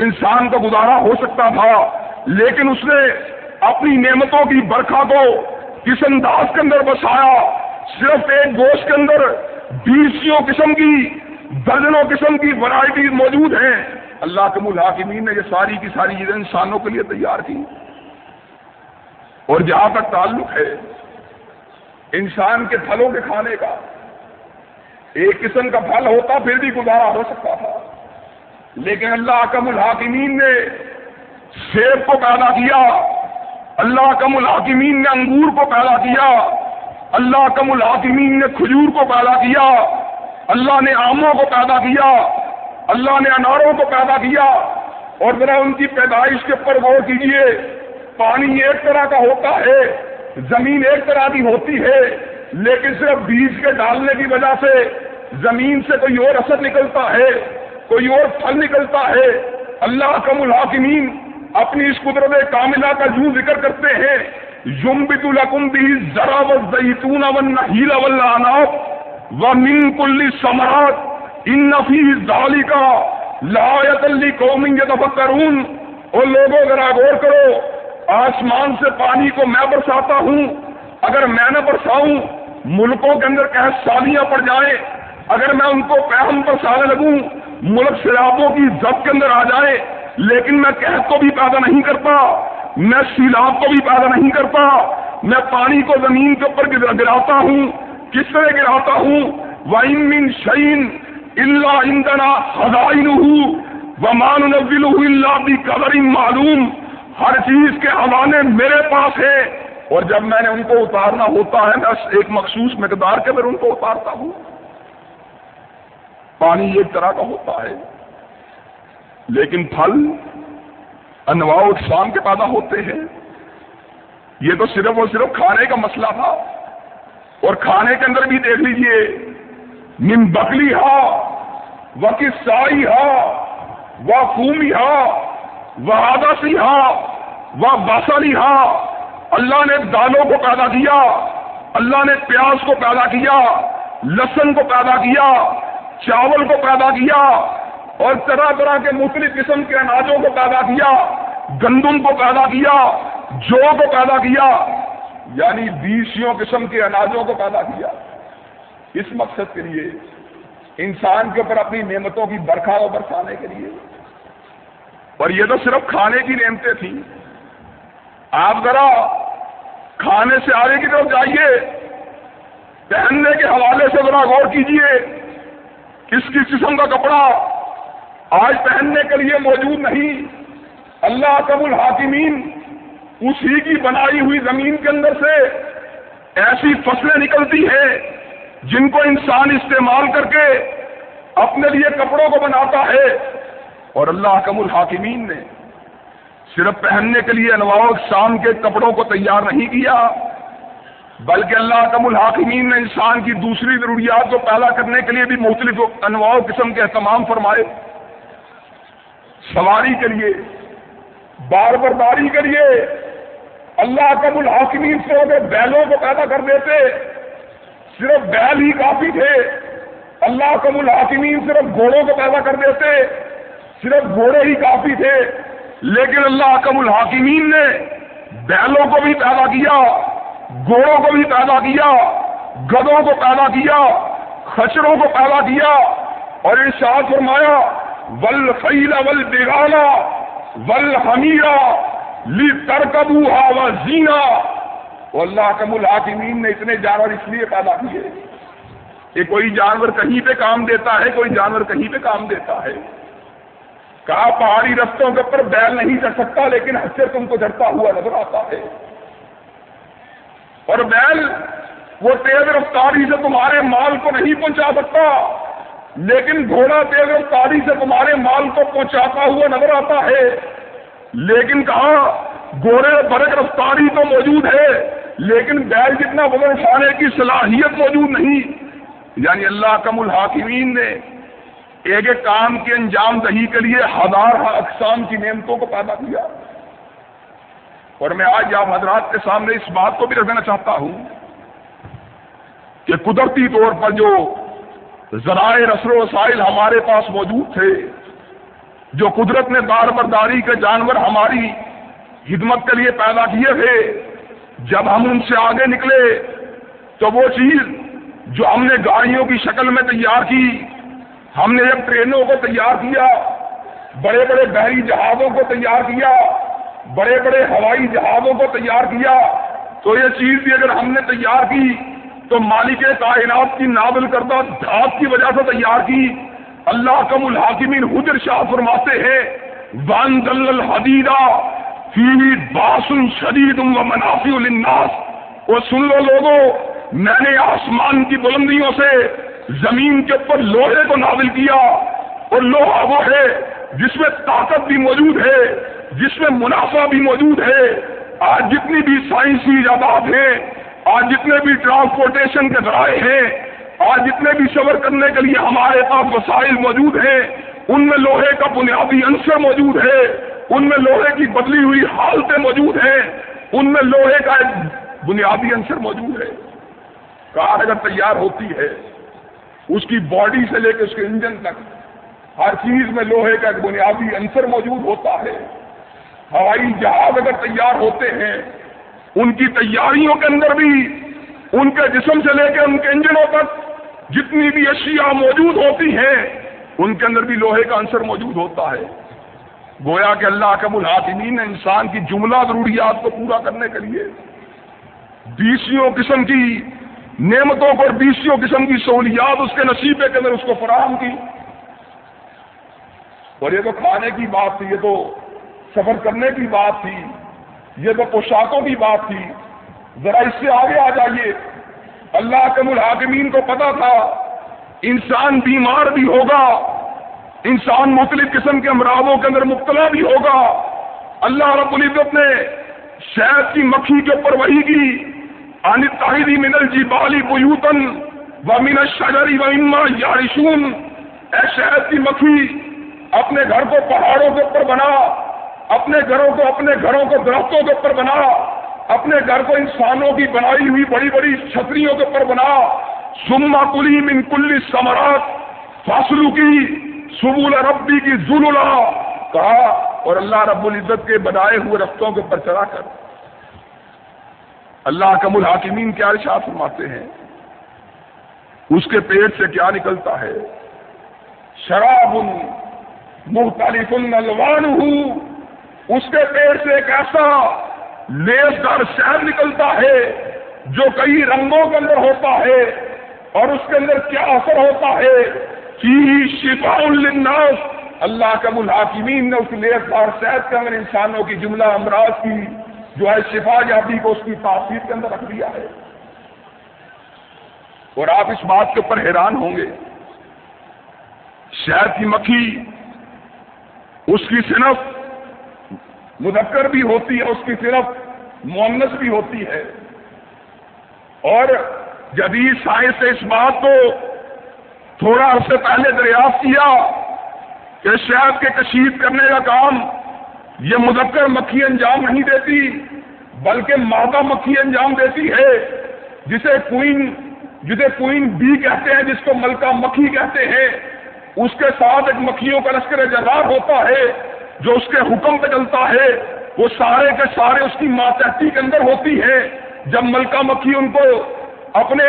انسان کا گزارا ہو سکتا تھا، لیکن اس نے اپنی نعمتوں کی برکھا کو کس انداز کے اندر بسایا؟ صرف ایک گوشت کے اندر بیسوں قسم کی، درجنوں قسم کی ورائٹیز موجود ہیں۔ اللہ کے ملحاکمین نے یہ ساری کی ساری چیزیں انسانوں کے لیے تیار کی۔ اور جہاں تک تعلق ہے، انسان کے پھلوں کے کھانے کا، ایک قسم کا پھل ہوتا پھر بھی گزارا ہو سکتا تھا۔ لیکن اللہ کم الحاکمین نے سیب کو پیدا کیا، اللہ کم الحاکمین نے انگور کو پیدا کیا، اللہ کم الحاکمین نے کھجور کو پیدا کیا، اللہ نے آموں کو پیدا کیا، اللہ نے اناروں کو پیدا کیا۔ اور ذرا ان کی پیدائش کے اوپر غور کیجیے پانی ایک طرح کا ہوتا ہے، زمین ایک طرح کی ہوتی ہے، لیکن صرف بیج کے ڈالنے کی وجہ سے زمین سے کوئی اور اثر نکلتا ہے، کوئی اور پھل نکلتا ہے۔ اللہ کا ملاقمین اپنی اس قدرت کاملہ کا یوں ذکر کرتے ہیں یم بت القم بھی ذرا و زیتون ون ہیلا ولاناب و من کل سمرات ان نفیس دالی کا لایت علی قومی تفکرون اور لوگوں، ذرا غور کرو آسمان سے پانی کو میں برساتا ہوں، اگر میں نہ برساؤں، ملکوں کے اندر کہ سالیاں پڑ جائیں، اگر میں ان کو پیغم برسانے لگوں، ملک سیلابوں کی ضبط کے اندر آ جائے، لیکن میں قحط کو بھی پیدا نہیں کرتا، میں سیلاب کو بھی پیدا نہیں کرتا، میں پانی کو زمین کے اوپر گراتا ہوں، کس طرح گراتا ہوں؟ وائن من شعین اللہ اندنا ہزائن ومان اللہ بھی قدر معلوم ہر چیز کے حوالے میرے پاس ہے۔ اور جب میں نے ان کو اتارنا ہوتا ہے، میں ایک مخصوص مقدار کے پھر ان کو اتارتا ہوں۔ پانی ایک طرح کا ہوتا ہے، لیکن پھل، انواع اقسام کے پیدا ہوتے ہیں۔ یہ تو صرف اور صرف کھانے کا مسئلہ تھا۔ اور کھانے کے اندر بھی دیکھ لیجیے نم بکلی ہا و کسائی ہا و قومی ہا وہ آداسی ہا۔ وہ باسالی اللہ نے دالوں کو پیدا کیا۔ اللہ نے پیاز کو پیدا کیا۔ لہسن کو پیدا کیا۔ چاول کو پیدا کیا۔ اور طرح طرح کے مختلف قسم کے اناجوں کو پیدا کیا۔ گندم کو پیدا کیا۔ جو کو پیدا کیا۔ یعنی بیسوں قسم کے اناجوں کو پیدا کیا۔ اس مقصد کے لیے انسان کے اوپر اپنی نعمتوں کی برکھا و برسانے کے لیے۔ اور یہ تو صرف کھانے کی نعمتیں تھیں۔ آپ ذرا کھانے سے آگے کی طرف جائیے، پہننے کے حوالے سے ذرا غور کیجیے کس کس قسم کا کپڑا آج پہننے کے لیے موجود نہیں۔ اللہ کب الحاکمین اسی کی بنائی ہوئی زمین کے اندر سے ایسی فصلیں نکلتی ہیں جن کو انسان استعمال کر کے اپنے لیے کپڑوں کو بناتا ہے۔ اور اللہ کم الحاکمین نے صرف پہننے کے لیے انواع اقسام کے کپڑوں کو تیار نہیں کیا، بلکہ اللہ کم الحاکمین نے انسان کی دوسری ضروریات کو پیدا کرنے کے لیے بھی مختلف انواع قسم کے اہتمام فرمائے۔ سواری کے لیے بار برداری کے لیے اللہ کم الحاکمین سے اگر بیلوں کو پیدا کر دیتے۔ صرف بیل ہی کافی تھے، اللہ کم الحاکمین صرف گھوڑوں کو پیدا کر دیتے۔ صرف گھوڑے ہی کافی تھے۔ لیکن اللہ کم الحاکمین نے بیلوں کو بھی پیدا کیا گھوڑوں کو بھی پیدا کیا، گدوں کو پیدا کیا، خچروں کو پیدا کیا اور ارشاد فرمایا ول فیل ول بیگانا ول حمیرا لی ترکبو و زینا اللہ کم الحاکمین نے اتنے جانور اس لیے پیدا کیے کہ کوئی جانور کہیں پہ کام دیتا ہے، کوئی جانور کہیں پہ کام دیتا ہے۔ کہا پہاڑی رستوں کے اوپر بیل نہیں چڑھ سکتا، لیکن حسر تم کو چڑھتا ہوا نظر آتا ہے۔ اور بیل وہ تیز رفتاری سے تمہارے مال کو نہیں پہنچا سکتا، لیکن گھوڑا تیز رفتاری سے تمہارے مال کو پہنچاتا ہوا نظر آتا ہے۔ لیکن کہا، گھوڑے برق رفتاری تو موجود ہے، لیکن بیل جتنا وزن اٹھانے کی صلاحیت موجود نہیں۔ یعنی اللہ کم الحاکمین نے ایک ایک کام کے انجام دہی کے لیے ہزار اقسام کی نعمتوں کو پیدا کیا۔ اور میں آج آپ حضرات کے سامنے اس بات کو بھی رکھ دینا چاہتا ہوں کہ قدرتی طور پر جو ذرائع رسر وسائل ہمارے پاس موجود تھے، جو قدرت نے دار برداری کے جانور ہماری خدمت کے لیے پیدا کیے تھے، جب ہم ان سے آگے نکلے تو وہ چیز جو ہم نے گاڑیوں کی شکل میں تیار کی ہم نے جب ٹرینوں کو تیار کیا، بڑے بڑے بحری جہازوں کو تیار کیا، بڑے بڑے ہوائی جہازوں کو تیار کیا، تو یہ چیز بھی اگر ہم نے تیار کی، تو مالک کائنات کی نابل کردہ دھات کی وجہ سے تیار کی۔ اللہ کم الحاکمین حجر شاہ فرماتے ہیں وان دل الحدیدہ فی باسن شدید و منافی الناس وہ سن لو لوگوں، میں نے آسمان کی بلندیوں سے زمین کے اوپر لوہے کو نابل کیا اور لوہا وہ ہے جس میں طاقت بھی موجود ہے، جس میں منافع بھی موجود ہے۔ آج جتنی بھی سائنسی ایجادات ہیں، آج جتنے بھی ٹرانسپورٹیشن کے ذرائع ہیں، آج جتنے بھی سفر کرنے کے لیے ہمارے پاس وسائل موجود ہیں، ان میں لوہے کا بنیادی عنصر موجود ہے، ان میں لوہے کی بدلی ہوئی حالتیں موجود ہیں، ان میں لوہے کا ایک بنیادی عنصر موجود ہے۔ کار اگر تیار ہوتی ہے اس کی باڈی سے لے کے اس کے انجن تک، ہر چیز میں لوہے کا ایک بنیادی عنصر موجود ہوتا ہے۔ ہوائی جہاز اگر تیار ہوتے ہیں، ان کی تیاریوں کے اندر بھی، ان کے جسم سے لے کے ان کے انجنوں تک جتنی بھی اشیاء موجود ہوتی ہیں، ان کے اندر بھی لوہے کا عنصر موجود ہوتا ہے۔ گویا کہ اللہ کب الحاطمین نے انسان کی جملہ ضروریات کو پورا کرنے کے لیے بیسوں قسم کی نعمتوں کو اور بیسوں قسم کی سہولیات اس کے نصیبے کے اندر اس کو فراہم کی۔ اور یہ تو کھانے کی بات تھی، یہ تو سفر کرنے کی بات تھی، یہ تو پوشاکوں کی بات تھی۔ ذرا اس سے آگے آ جائیے۔ اللہ کے ملحاکمین کو پتا تھا، انسان بیمار بھی ہوگا، انسان مختلف قسم کے امراضوں کے اندر مبتلا بھی ہوگا۔ اللہ رب العزت نے شہد کی مکھی کے اوپر وہی کی۔ ان تاہری منل جی بالی بوتن و من شجری و اما یارشون اے شہد کی مکھی، اپنے گھر کو پہاڑوں کے اوپر بنا۔ اپنے گھروں کو، اپنے گھروں کو درختوں کے اوپر بنا۔ اپنے گھر کو انسانوں کی بنائی ہوئی بڑی بڑی چھتریوں کے اوپر بنا۔ سما کلی من کلی سمرات فاصلو کی سبول ربی کی ظلم کہا، اور اللہ رب العزت کے بنائے ہوئے رفتوں کے پر چلا کر۔ اللہ کم الحاکمین کیا ارشاد فرماتے ہیں؟ اس کے پیٹ سے کیا نکلتا ہے؟ شراب مختلف الوان ہوں اس کے پیٹ سے ایک ایسا لیس دار شہر نکلتا ہے جو کئی رنگوں کے اندر ہوتا ہے اور اس کے اندر کیا اثر ہوتا ہے؟ شفا الناس اللہ کا الحاکمین نے اس لیس دار شہد کے اندر انسانوں کی جملہ امراض کی جو ہے شفا جاتی کو اس کی تاثیر کے اندر رکھ دیا ہے۔ اور آپ اس بات کے اوپر حیران ہوں گے۔ شہد کی مکھی، اس کی صنف مذکر بھی ہوتی ہے، اس کی صرف مونس بھی ہوتی ہے۔ اور جدید سائنس نے اس بات کو تھوڑا عرصے پہلے دریافت کیا کہ شہد کے کشید کرنے کا کام یہ مذکر مکھی انجام نہیں دیتی، بلکہ مادہ مکھی انجام دیتی ہے، جسے کوئن جسے کوئن بی کہتے ہیں، جس کو ملکہ مکھی کہتے ہیں۔ اس کے ساتھ ایک مکھیوں کا لشکر جزار ہوتا ہے، جو اس کے حکم پہ چلتا ہے۔ وہ سارے کے سارے اس کی ماتحتی کے اندر ہوتی ہے۔ جب ملکہ مکھی ان کو اپنے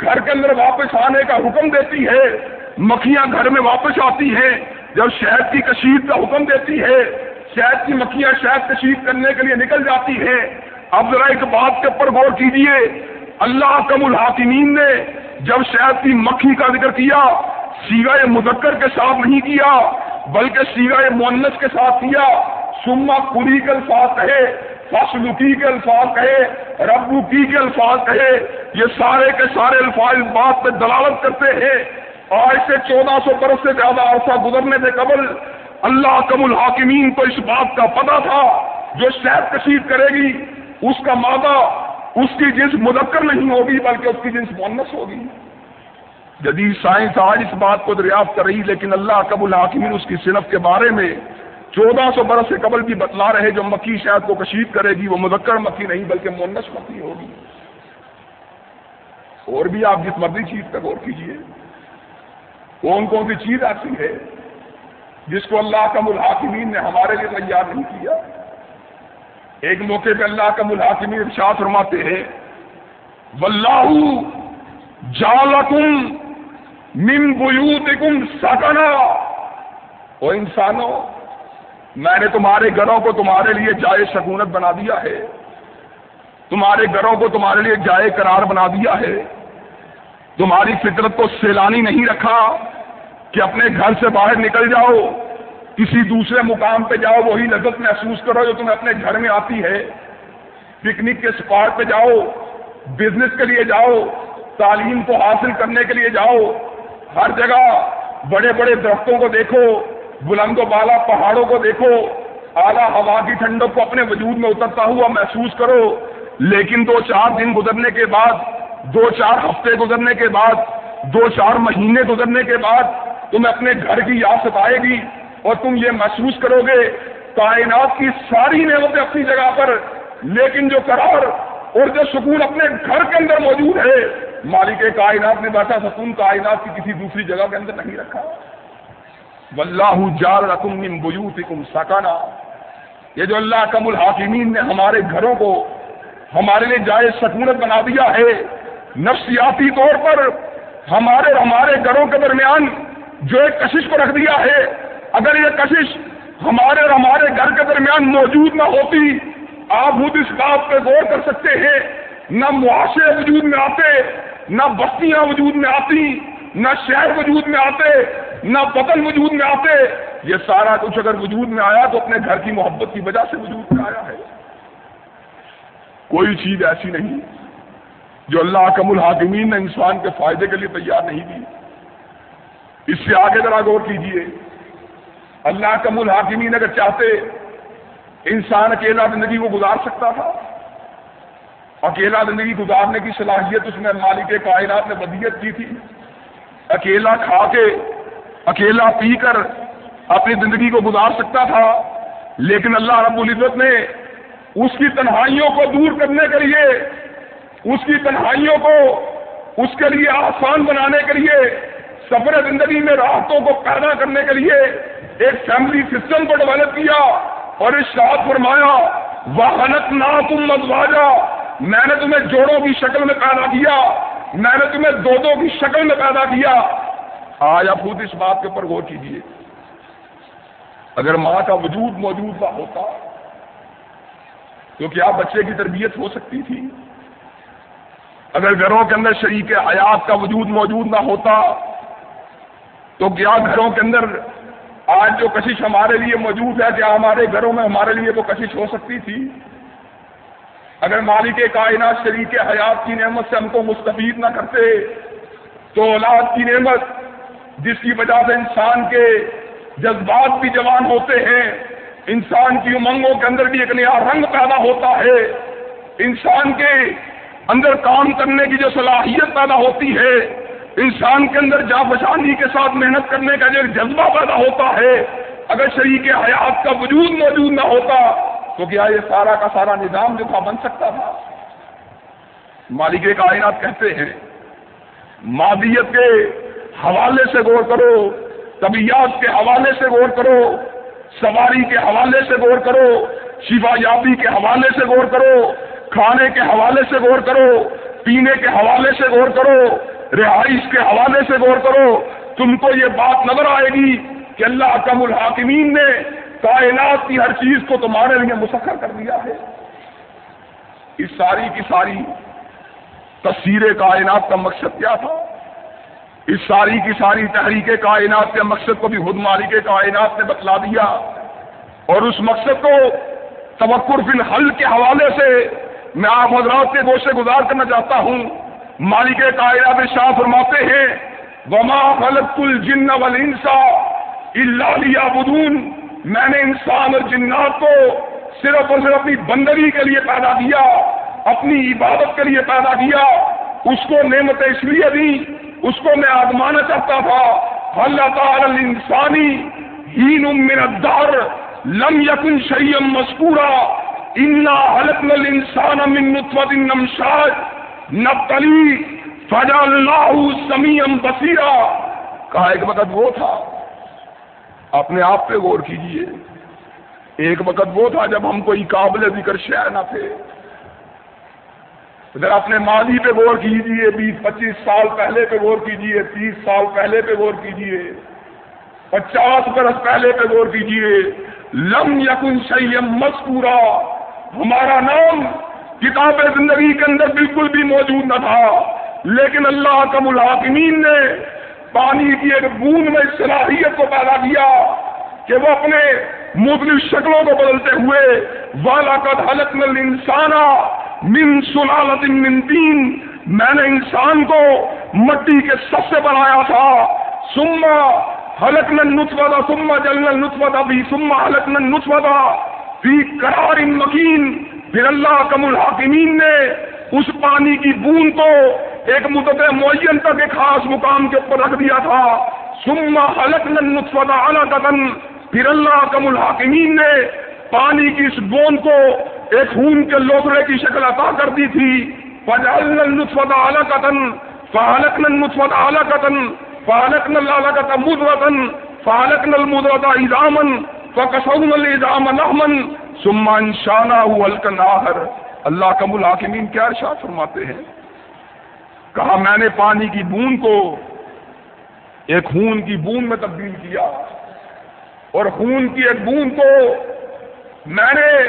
گھر کے اندر واپس آنے کا حکم دیتی ہے، مکھیاں گھر میں واپس آتی ہیں۔ جب شہد کی کشید کا حکم دیتی ہے شہد کی مکھیاں شہد کشید کرنے کے لیے نکل جاتی ہیں۔ اب ذرا ایک بات کے اوپر غور کیجیے اللہ کم الحاکمین نے جب شہد کی مکھی کا ذکر کیا سیگا مذکر کے ساتھ نہیں کیا، بلکہ سیگا مونس کے ساتھ کیا۔ سما پوری کے الفاظ کہے فصلکی کے الفاظ کہے ربو کی کے الفاظ کہے۔ یہ سارے کے سارے الفاظ اس بات پہ دلالت کرتے ہیں۔ آج سے چودہ سو برس سے زیادہ عرصہ گزرنے سے قبل اللہ کم الحاکمین کو اس بات کا پتا تھا جو شہد کشید کرے گی، اس کا مادہ، اس کی جنس مذکر نہیں ہوگی، بلکہ اس کی جنس مونس ہوگی۔ جدید سائنس آج اس بات کو دریافت کر رہی، لیکن اللہ قبل الحاکمین اس کی صنف کے بارے میں چودہ سو برس سے قبل بھی بتلا رہے، جو مکھی شاید کو کشید کرے گی، وہ مذکر مکھی نہیں، بلکہ مونس مکھی ہوگی۔ اور بھی آپ جس مرضی چیز پہ غور کیجیے کون کون سی چیز ایسی ہے جس کو اللہ کا ملحاکمین نے ہمارے لیے تیار نہیں کیا، ایک موقع پہ اللہ کا ملحاکمین ارشاد فرماتے ہیں، واللہ جالکم من بیوتکم سکنا او انسانوں، میں نے تمہارے گھروں کو تمہارے لیے جائے سکونت بنا دیا ہے، تمہارے گھروں کو تمہارے لیے جائے قرار بنا دیا ہے، تمہاری فطرت کو سیلانی نہیں رکھا۔ کہ اپنے گھر سے باہر نکل جاؤ، کسی دوسرے مقام پہ جاؤ، وہی لذت محسوس کرو جو تمہیں اپنے گھر میں آتی ہے۔ پکنک کے اسپاٹ پہ جاؤ بزنس کے لیے جاؤ، تعلیم کو حاصل کرنے کے لیے جاؤ۔ ہر جگہ بڑے بڑے درختوں کو دیکھو، بلند و بالا پہاڑوں کو دیکھو۔ اعلیٰ ہوا کی ٹھنڈک کو اپنے وجود میں اترتا ہوا محسوس کرو۔ لیکن دو چار دن گزرنے کے بعد، دو چار ہفتے گزرنے کے بعد، دو چار مہینے گزرنے کے بعد تمہیں اپنے گھر کی یاد ستائے گی اور تم یہ محسوس کرو گے، کائنات کی ساری نعمتیں اپنی جگہ پر، لیکن جو قرار اور جو سکون اپنے گھر کے اندر موجود ہے، مالک کائنات نے بیٹھا سکون کائنات کی کسی دوسری جگہ کے اندر نہیں رکھا۔ واللہ جال رقم من بیوتکم سکانا یہ جو اللہ کم الحاکمین نے ہمارے گھروں کو ہمارے لیے جائے سکونت بنا دیا ہے، نفسیاتی طور پر ہمارے ہمارے گھروں کے درمیان جو ایک کشش کو رکھ دیا ہے، اگر یہ کشش ہمارے اور ہمارے گھر کے درمیان موجود نہ ہوتی، آپ خود اس بات پہ غور کر سکتے ہیں، نہ معاشرے وجود میں آتے، نہ بستیاں وجود میں آتی، نہ شہر وجود میں آتے، نہ وطن وجود میں آتے۔ یہ سارا کچھ اگر وجود میں آیا تو اپنے گھر کی محبت کی وجہ سے وجود میں آیا ہے۔ کوئی چیز ایسی نہیں جو اللہ کم الحاکمین نے انسان کے فائدے کے لیے تیار نہیں دی اس سے آگے ذرا غور کیجیے اللہ کم الحاکمین اگر چاہتے انسان اکیلا زندگی کو گزار سکتا تھا، اکیلا زندگی گزارنے کی صلاحیت اس میں مالک کائنات نے بدیت کی تھی۔ اکیلا کھا کے، اکیلا پی کر اپنی زندگی کو گزار سکتا تھا، لیکن اللہ رب العزت نے اس کی تنہائیوں کو دور کرنے کے لیے، اس کی تنہائیوں کو اس کے لیے آسان بنانے کے لیے سفر زندگی میں راحتوں کو پیدا کرنے کے لیے ایک فیملی سسٹم کو ڈیولپ کیا اور اس فرمایا واہنت نا تم مزواجا میں نے تمہیں جوڑوں کی شکل میں پیدا کیا، میں نے تمہیں دو دو کی شکل میں پیدا کیا۔ آیا خود اس بات کے اوپر غور کیجیے اگر ماں کا وجود موجود نہ ہوتا، تو کیا بچے کی تربیت ہو سکتی تھی؟ اگر گھروں کے اندر شریک حیات کا وجود موجود نہ ہوتا تو کیا گھروں کے اندر آج جو کشش ہمارے لیے موجود ہے کیا ہمارے گھروں میں ہمارے لیے وہ کشش ہو سکتی تھی، اگر مالک کائنات شریک حیات کی نعمت سے ہم کو مستفید نہ کرتے، تو اولاد کی نعمت، جس کی وجہ سے انسان کے جذبات بھی جوان ہوتے ہیں، انسان کی امنگوں کے اندر بھی ایک نیا رنگ پیدا ہوتا ہے۔ انسان کے اندر کام کرنے کی جو صلاحیت پیدا ہوتی ہے انسان کے اندر جا بچانی کے ساتھ محنت کرنے کا جو جذبہ پیدا ہوتا ہے، اگر شریک حیات کا وجود موجود نہ ہوتا، تو کیا یہ سارا کا سارا نظام جو تھا بن سکتا تھا؟ مالک کائنات کہتے ہیں، مادیت کے حوالے سے غور کرو طبیعت کے حوالے سے غور کرو، سواری کے حوالے سے غور کرو، شفا یابی کے حوالے سے غور کرو، کھانے کے حوالے سے غور کرو، پینے کے حوالے سے غور کرو رہائش کے حوالے سے غور کرو، تم کو یہ بات نظر آئے گی کہ اللہ کم الحاکمین نے کائنات کی ہر چیز کو تمہارے لیے مسخر کر دیا ہے۔ اس ساری کی ساری تصویر کائنات کا مقصد کیا تھا؟ اس ساری کی ساری تحریک کائنات کے مقصد کو بھی خود مالک کائنات نے بتلا دیا۔ اور اس مقصد کو توقر فی الحل کے حوالے سے میں آپ حضرات کے گوشے گزار کرنا چاہتا ہوں۔ مالک کائنات شاہ فرماتے ہیں، وما خلق الجن والانسا الا ليعبدون۔ میں نے انسان اور جنات کو صرف اور صرف اپنی بندگی کے لیے پیدا کیا، اپنی عبادت کے لیے پیدا کیا۔ اس کو نعمت اس لیے دی، اس کو میں آزمانا چاہتا تھا۔ اللہ تعالی انسانی ہین من الدار لم یکن شیم مذکورا۔ انا حلقنا الانسان من نطفت نمشاد نبتلی فجعلناہ سمیعا بصیرا۔ کہا ایک وقت وہ تھا، اپنے آپ پہ غور کیجیے۔ ایک وقت وہ تھا جب ہم کوئی قابل ذکر شہر نہ تھے۔ ذرا اپنے ماضی پہ غور کیجیے، بیس پچیس سال پہلے پہ غور کیجیے، تیس سال پہلے پہ غور کیجیے۔ پچاس برس پہلے پہ غور کیجیے۔ لم یکن سیم مذکورا۔ ہمارا نام کتاب زندگی کے اندر بالکل بھی موجود نہ تھا۔ لیکن اللہ کا ملاقمین نے پانی کی ایک بوند میں صلاحیت کو پیدا کیا کہ وہ اپنے مختلف شکلوں کو بدلتے ہوئے والا قد حلق نل انسانا من سلالت من تین میں نے انسان کو مٹی کے سب سے بنایا تھا۔ سما حلق نل نسبتا سما جل نل نسبتا بھی سما حلق نل نسبتا فی قرار مکین۔ پھر اللہ کم الحاکمین نے اس پانی کی بوند کو ایک مدت معین تک ایک خاص مقام کے اوپر رکھ دیا تھا۔ سما حلق نل نسبتا اعلیٰ پھر اللہ کم الحاکمین نے پانی کی اس بوند کو ایک خون کے لوکڑے کی شکل عطا کر دی تھی۔ فجعلنا النطفة علقة فعلقنا النطفة علقة فعلقنا العلقة مضغة فعلقنا المضغة عظاما۔ فكسونا العظام لحما ثم انشاناه خلقا اللہ کم الحاکمین کیا ارشاد فرماتے ہیں۔ کہا، میں نے پانی کی بوند کو ایک خون کی بوند میں تبدیل کیا اور خون کی ایک بوند کو میں نے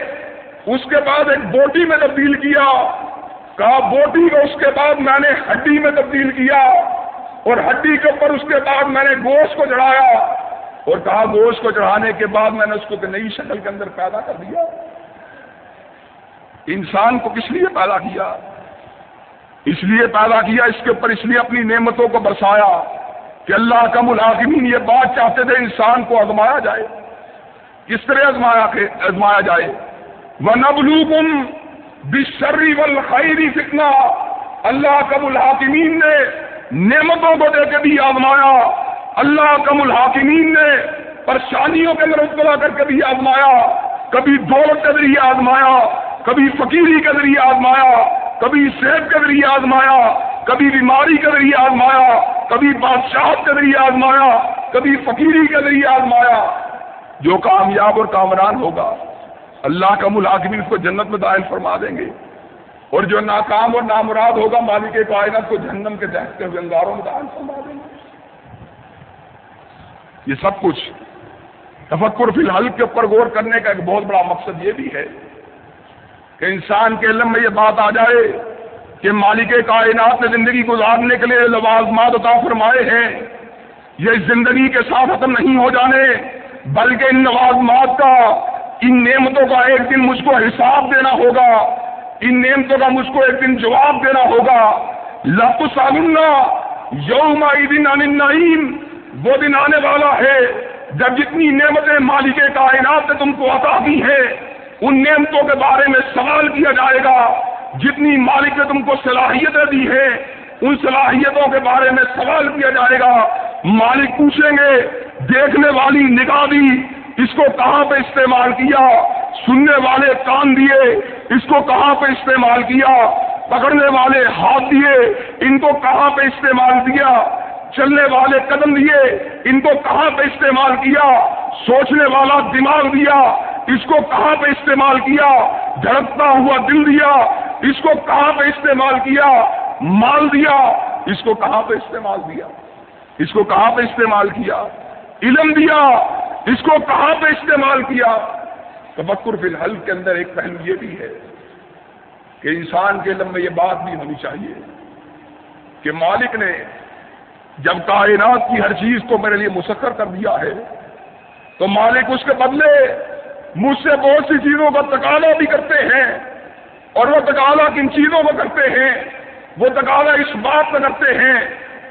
اس کے بعد ایک بوٹی میں تبدیل کیا۔ کہا، بوٹی کو اس کے بعد میں نے ہڈی میں تبدیل کیا اور ہڈی کے اوپر اس کے بعد میں نے گوشت کو چڑھایا اور کہا گوشت کو چڑھانے کے بعد میں نے اس کو نئی شکل کے اندر پیدا کر دیا۔ انسان کو کس لیے پیدا کیا؟ اس لیے پیدا کیا، اس کے اوپر اس لیے اپنی نعمتوں کو برسایا کہ اللہ کا ملاقمین یہ بات چاہتے تھے انسان کو ازمایا جائے۔ کس طرح ازمایا ازمایا جائے؟ وَنَبْلُوكُمْ بِالشَّرِّ وَالْخَيْرِ فتنہ اللہ کم الحاکمین نے نعمتوں کو دے کے بھی آزمایا۔ اللہ کم الحاکمین نے پریشانیوں کے اندر مبتلا کر کے بھی آزمایا، کبھی دولت کے ذریعے آزمایا، کبھی فقیری کے ذریعے آزمایا، کبھی صحت کے ذریعے آزمایا، کبھی بیماری کے ذریعے آزمایا، کبھی بادشاہ کے ذریعے آزمایا، کبھی فقیری کے ذریعے آزمایا۔ جو کامیاب اور کامران ہوگا، اللہ کا ملاقبی اس کو جنت میں دائل فرما دیں گے۔ اور جو ناکام اور نامراد ہوگا، مالک کائنات کو جہنم کے دہتے ہوئے انگاروں میں دائل فرما دیں گے۔ یہ سب کچھ تفکر فی الحال کے اوپر غور کرنے کا ایک بہت بڑا مقصد یہ بھی ہے کہ انسان کے علم میں یہ بات آ جائے کہ مالک کائنات نے زندگی گزارنے کے لیے لوازمات عطا فرمائے ہیں، یہ زندگی کے ساتھ ختم نہیں ہو جانے، بلکہ ان لوازمات کا، ان نعمتوں کا ایک دن مجھ کو حساب دینا ہوگا، ان نعمتوں کا مجھ کو ایک دن جواب دینا ہوگا۔ لت سالنا یوم دن ان وہ دن آنے والا ہے جب جتنی نعمتیں مالک کائنات نے تم کو عطا دی ہیں، ان نعمتوں کے بارے میں سوال کیا جائے گا۔ جتنی مالک نے تم کو صلاحیتیں دی ہیں، ان صلاحیتوں کے بارے میں سوال کیا جائے گا۔ مالک پوچھیں گے، دیکھنے والی نگاہ دی، اس کو کہاں پہ استعمال کیا؟ سننے والے کان دیے، اس کو کہاں پہ استعمال کیا؟ پکڑنے والے ہاتھ دیے، ان کو کہاں پہ استعمال کیا؟ چلنے والے قدم دیے ان کو کہاں پہ استعمال کیا؟ سوچنے والا دماغ دیا، اس کو کہاں پہ استعمال کیا؟ دھڑکتا ہوا دل دیا، اس کو کہاں پہ استعمال کیا؟ مال دیا، اس کو کہاں پہ استعمال دیا اس کو کہاں پہ استعمال کیا؟ علم دیا، اس کو کہاں پہ استعمال کیا؟ تفکر فی الحل کے اندر ایک پہلو یہ بھی ہے کہ انسان کے علم میں یہ بات بھی ہونی چاہیے کہ مالک نے جب کائنات کی ہر چیز کو میرے لیے مسخر کر دیا ہے، تو مالک اس کے بدلے مجھ سے بہت سی چیزوں کا تقاضا بھی کرتے ہیں، اور وہ تقاضا کن چیزوں کو کرتے ہیں؟ وہ تقاضا اس بات میں کرتے ہیں،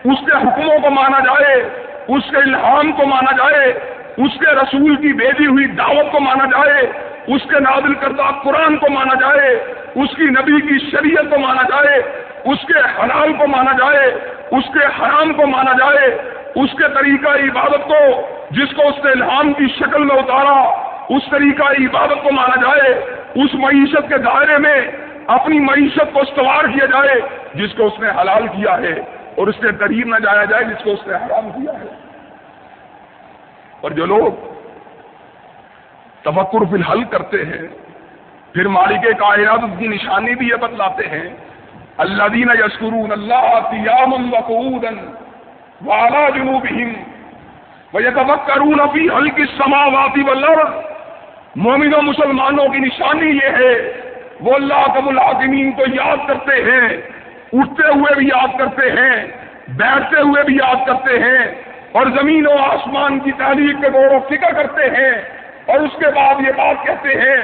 اس کے حکموں کو مانا جائے، اس کے الہام کو مانا جائے، اس کے رسول کی بھیجی ہوئی دعوت کو مانا جائے، اس کے نازل کردہ قرآن کو مانا جائے، اس کی نبی کی شریعت کو مانا جائے اس کے حلال کو مانا جائے، اس کے حرام کو مانا جائے، اس کے طریقہ عبادت کو، جس کو اس نے الہام کی شکل میں اتارا، اس طریقہ عبادت کو مانا جائے، اس معیشت کے دائرے میں اپنی معیشت کو استوار کیا جائے، جس کو اس نے حلال کیا ہے اور اس کے قریب نہ جایا جائے، جس کو اس نے حرام کیا ہے۔ اور جو لوگ تفکر فی الحل کرتے ہیں، پھر مالک کائنات کی نشانی بھی یہ بتلاتے ہیں اللہ دین یسکرون اللہ والا جنوب کرون ابھی ہلکی سماواتی والارض مومن و مسلمانوں کی نشانی یہ ہے، وہ اللہ کا ملازمین کو یاد کرتے ہیں، اٹھتے ہوئے بھی یاد کرتے ہیں، بیٹھتے ہوئے بھی یاد کرتے ہیں اور زمین و آسمان کی تعلیم کے غور و فکر کرتے ہیں اور اس کے بعد یہ بات کہتے ہیں،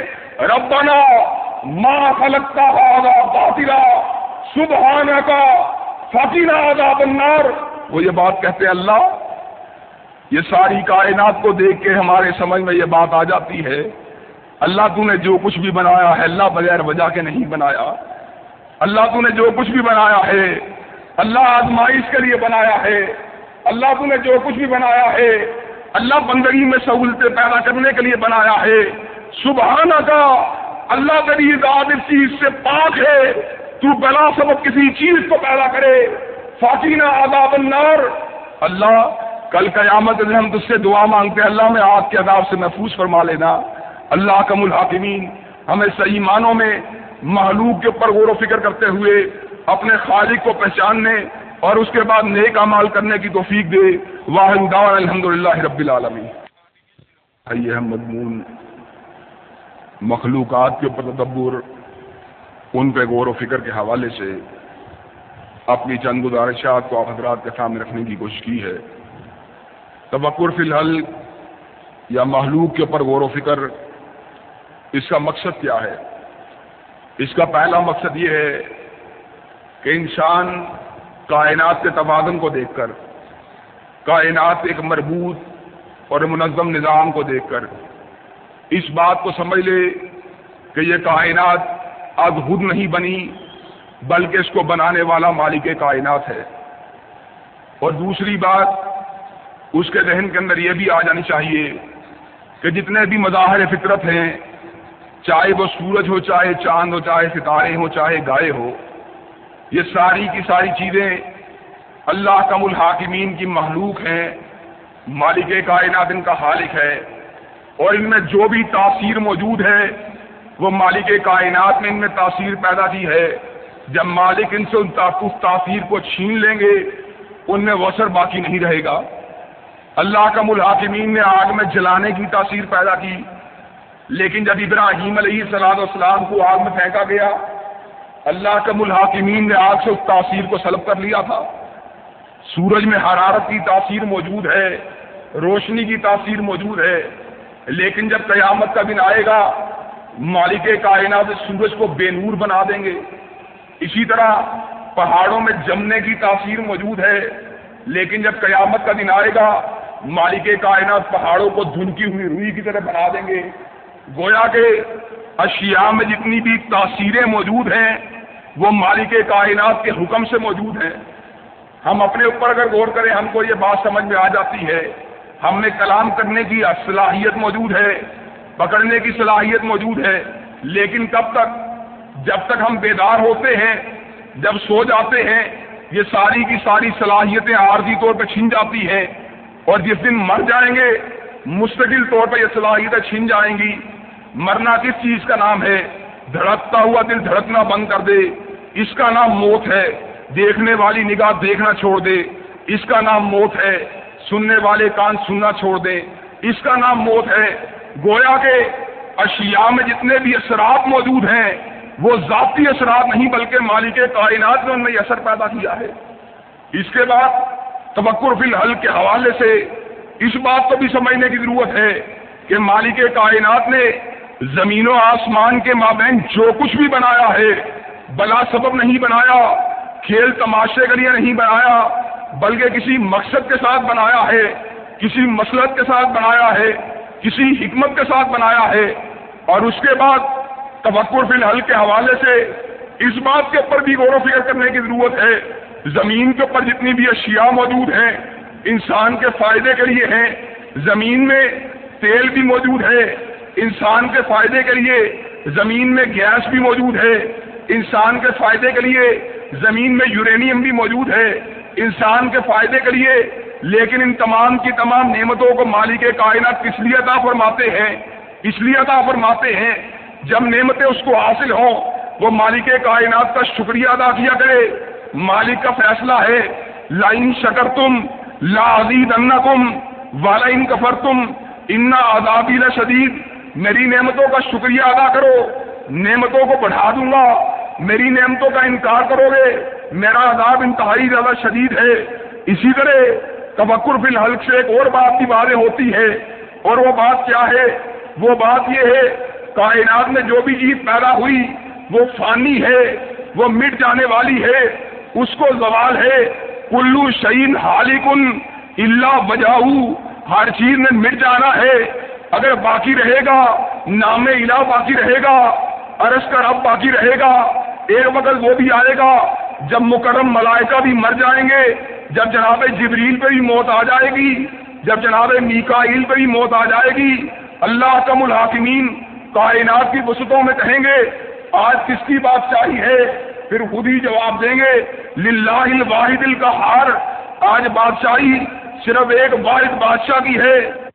ربنا ماں خلقتا باطلا سبحانہ کا فقینا عذاب النار۔ وہ یہ بات کہتے ہیں، اللہ، یہ ساری کائنات کو دیکھ کے ہمارے سمجھ میں یہ بات آ جاتی ہے، اللہ تو نے جو کچھ بھی بنایا ہے، اللہ بغیر وجہ کے نہیں بنایا۔ اللہ تو نے جو کچھ بھی بنایا ہے، اللہ آزمائش کے لیے بنایا ہے۔ اللہ تو نے جو کچھ بھی بنایا ہے، اللہ بندگی میں سہولتیں پیدا کرنے کے لیے بنایا ہے۔ سبحانہ کا اللہ تری ذات اس چیز سے پاک ہے۔ تو بلا سبب کسی چیز کو پیدا کرے۔ فاطینہ آداب النار۔ اللہ، کل قیامت میں ہم تجھ سے دعا مانگتے ہیں۔ اللہ میں آگ کے عذاب سے محفوظ فرما لینا۔ اللہ کا الحاکمین ہمیں صحیح معنوں میں محلوق کے اوپر غور و فکر کرتے ہوئے اپنے خالق کو پہچاننے اور اس کے بعد نیک امال کرنے کی توفیق دے۔ واحد الحمد للہ رب العالمین۔ ہم مضمون مخلوقات کے اوپر تدبر۔ ان پہ غور و فکر کے حوالے سے اپنی چند گزارشات کو آپ حضرات کے سامنے رکھنے کی کوشش کی ہے۔ تبکر فی الحال یا محلوق کے اوپر غور و فکر، اس کا مقصد کیا ہے؟ اس کا پہلا مقصد یہ ہے کہ انسان کائنات کے توازن کو دیکھ کر، کائنات ایک مربوط اور منظم نظام کو دیکھ کر، اس بات کو سمجھ لے کہ یہ کائنات اب خود نہیں بنی، بلکہ اس کو بنانے والا مالک کائنات ہے۔ اور دوسری بات، اس کے ذہن کے اندر یہ بھی آ جانی چاہیے کہ جتنے بھی مظاہر فطرت ہیں، چاہے وہ سورج ہو، چاہے چاند ہو، چاہے ستارے ہوں چاہے گائے ہو، یہ ساری کی ساری چیزیں اللہ کم الحاکمین کی محلوق ہیں، مالک کائنات ان کا خالق ہے۔ اور ان میں جو بھی تاثیر موجود ہے وہ مالک کائنات نے ان میں تاثیر پیدا کی ہے۔ جب مالک ان سے ان تاثیر کو چھین لیں گے، ان میں وسر باقی نہیں رہے گا۔ اللہ کا ملحاکمین نے آگ میں جلانے کی تاثیر پیدا کی۔ لیکن جب ابراہیم علیہ صلاح والسلام کو آگ میں پھینکا گیا، اللہ کا ملحاکمین نے آگ سے اس تاثیر کو سلب کر لیا تھا۔ سورج میں حرارت کی تاثیر موجود ہے، روشنی کی تاثیر موجود ہے۔ لیکن جب قیامت کا دن آئے گا مالک کائنات سورج کو بے نور بنا دیں گے۔ اسی طرح پہاڑوں میں جمنے کی تاثیر موجود ہے، لیکن جب قیامت کا دن آئے گا، مالک کائنات پہاڑوں کو دھنکی ہوئی روئی کی طرح بنا دیں گے۔ گویا کہ اشیاء میں جتنی بھی تاثیریں موجود ہیں، وہ مالک کائنات کے حکم سے موجود ہیں۔ ہم اپنے اوپر اگر غور کریں، ہم کو یہ بات سمجھ میں آ جاتی ہے، ہم میں کلام کرنے کی صلاحیت موجود ہے۔ پکڑنے کی صلاحیت موجود ہے۔ لیکن کب تک؟ جب تک ہم بیدار ہوتے ہیں، جب سو جاتے ہیں، یہ ساری کی ساری صلاحیتیں عارضی طور پہ چھن جاتی ہیں۔ اور جس دن مر جائیں گے، مستقل طور پہ یہ صلاحیتیں چھن جائیں گی۔ مرنا کس چیز کا نام ہے؟ دھڑکتا ہوا دل دھڑکنا بند کر دے۔ اس کا نام موت ہے۔ دیکھنے والی نگاہ دیکھنا چھوڑ دے۔ اس کا نام موت ہے۔ سننے والے کان سننا چھوڑ دے۔ اس کا نام موت ہے۔ گویا کے اشیاء میں جتنے بھی اثرات موجود ہیں، وہ ذاتی اثرات نہیں بلکہ مالک کائنات نے ان میں یہ اثر پیدا کیا ہے۔ اس کے بعد تبکر فی الحل کے حوالے سے اس بات کو بھی سمجھنے کی ضرورت ہے کہ مالک کائنات نے زمین و آسمان کے مابین جو کچھ بھی بنایا ہے، بلا سبب نہیں بنایا، کھیل تماشے کے لیے نہیں بنایا، بلکہ کسی مقصد کے ساتھ بنایا ہے، کسی مسلط کے ساتھ بنایا ہے۔ کسی حکمت کے ساتھ بنایا ہے اور اس کے بعد تبکر فی الحل کے حوالے سے اس بات کے اوپر بھی غور و فکر کرنے کی ضرورت ہے۔ زمین کے اوپر جتنی بھی اشیاء موجود ہیں، انسان کے فائدے کے لیے ہیں۔ زمین میں تیل بھی موجود ہے۔ انسان کے فائدے کے لیے زمین میں گیس بھی موجود ہے۔ انسان کے فائدے کے لیے زمین میں یورینیم بھی موجود ہے۔ انسان کے فائدے کے لیے، لیکن ان تمام کی تمام نعمتوں کو مالک کائنات کس لیے عطا فرماتے ہیں، اس لیے عطا فرماتے ہیں، جب نعمتیں اس کو حاصل ہوں، وہ مالک کائنات کا شکریہ ادا کیا کرے۔ مالک کا فیصلہ ہے لائن شکر تم لا عزیز ان کم والا ان کفر تم انا آزادی شدید میری نعمتوں کا شکریہ ادا کرو، نعمتوں کو بڑھا دوں گا، میری نعمتوں کا انکار کرو گے۔ میرا عذاب انتہائی زیادہ شدید ہے۔ اسی طرح تبکر فی الحلق سے ایک اور بات کی باتیں ہوتی ہے۔ اور وہ بات کیا ہے؟ وہ بات یہ ہے، کائنات میں جو بھی چیز پیدا ہوئی، وہ فانی ہے، وہ مٹ جانے والی ہے۔ اس کو زوال ہے، کلو شعین حالکن اللہ بجاؤ ہر چیز میں مٹ جانا ہے۔ اگر باقی رہے گا، نام الہ باقی رہے گا۔ عرض کا رب باقی رہے گا۔ ایک وقت وہ بھی آئے گا۔ جب مکرم ملائکہ بھی مر جائیں گے، جب جناب جبریل پہ بھی موت آ جائے گی، جب جناب میکائیل پہ بھی موت آ جائے گی، اللہ کم الحاکمین کائنات کی وسطوں میں کہیں گے، آج کس کی بادشاہی ہے؟ پھر خود ہی جواب دیں گے، للہ الواحد القہار۔ آج بادشاہی صرف ایک واحد بادشاہ کی ہے۔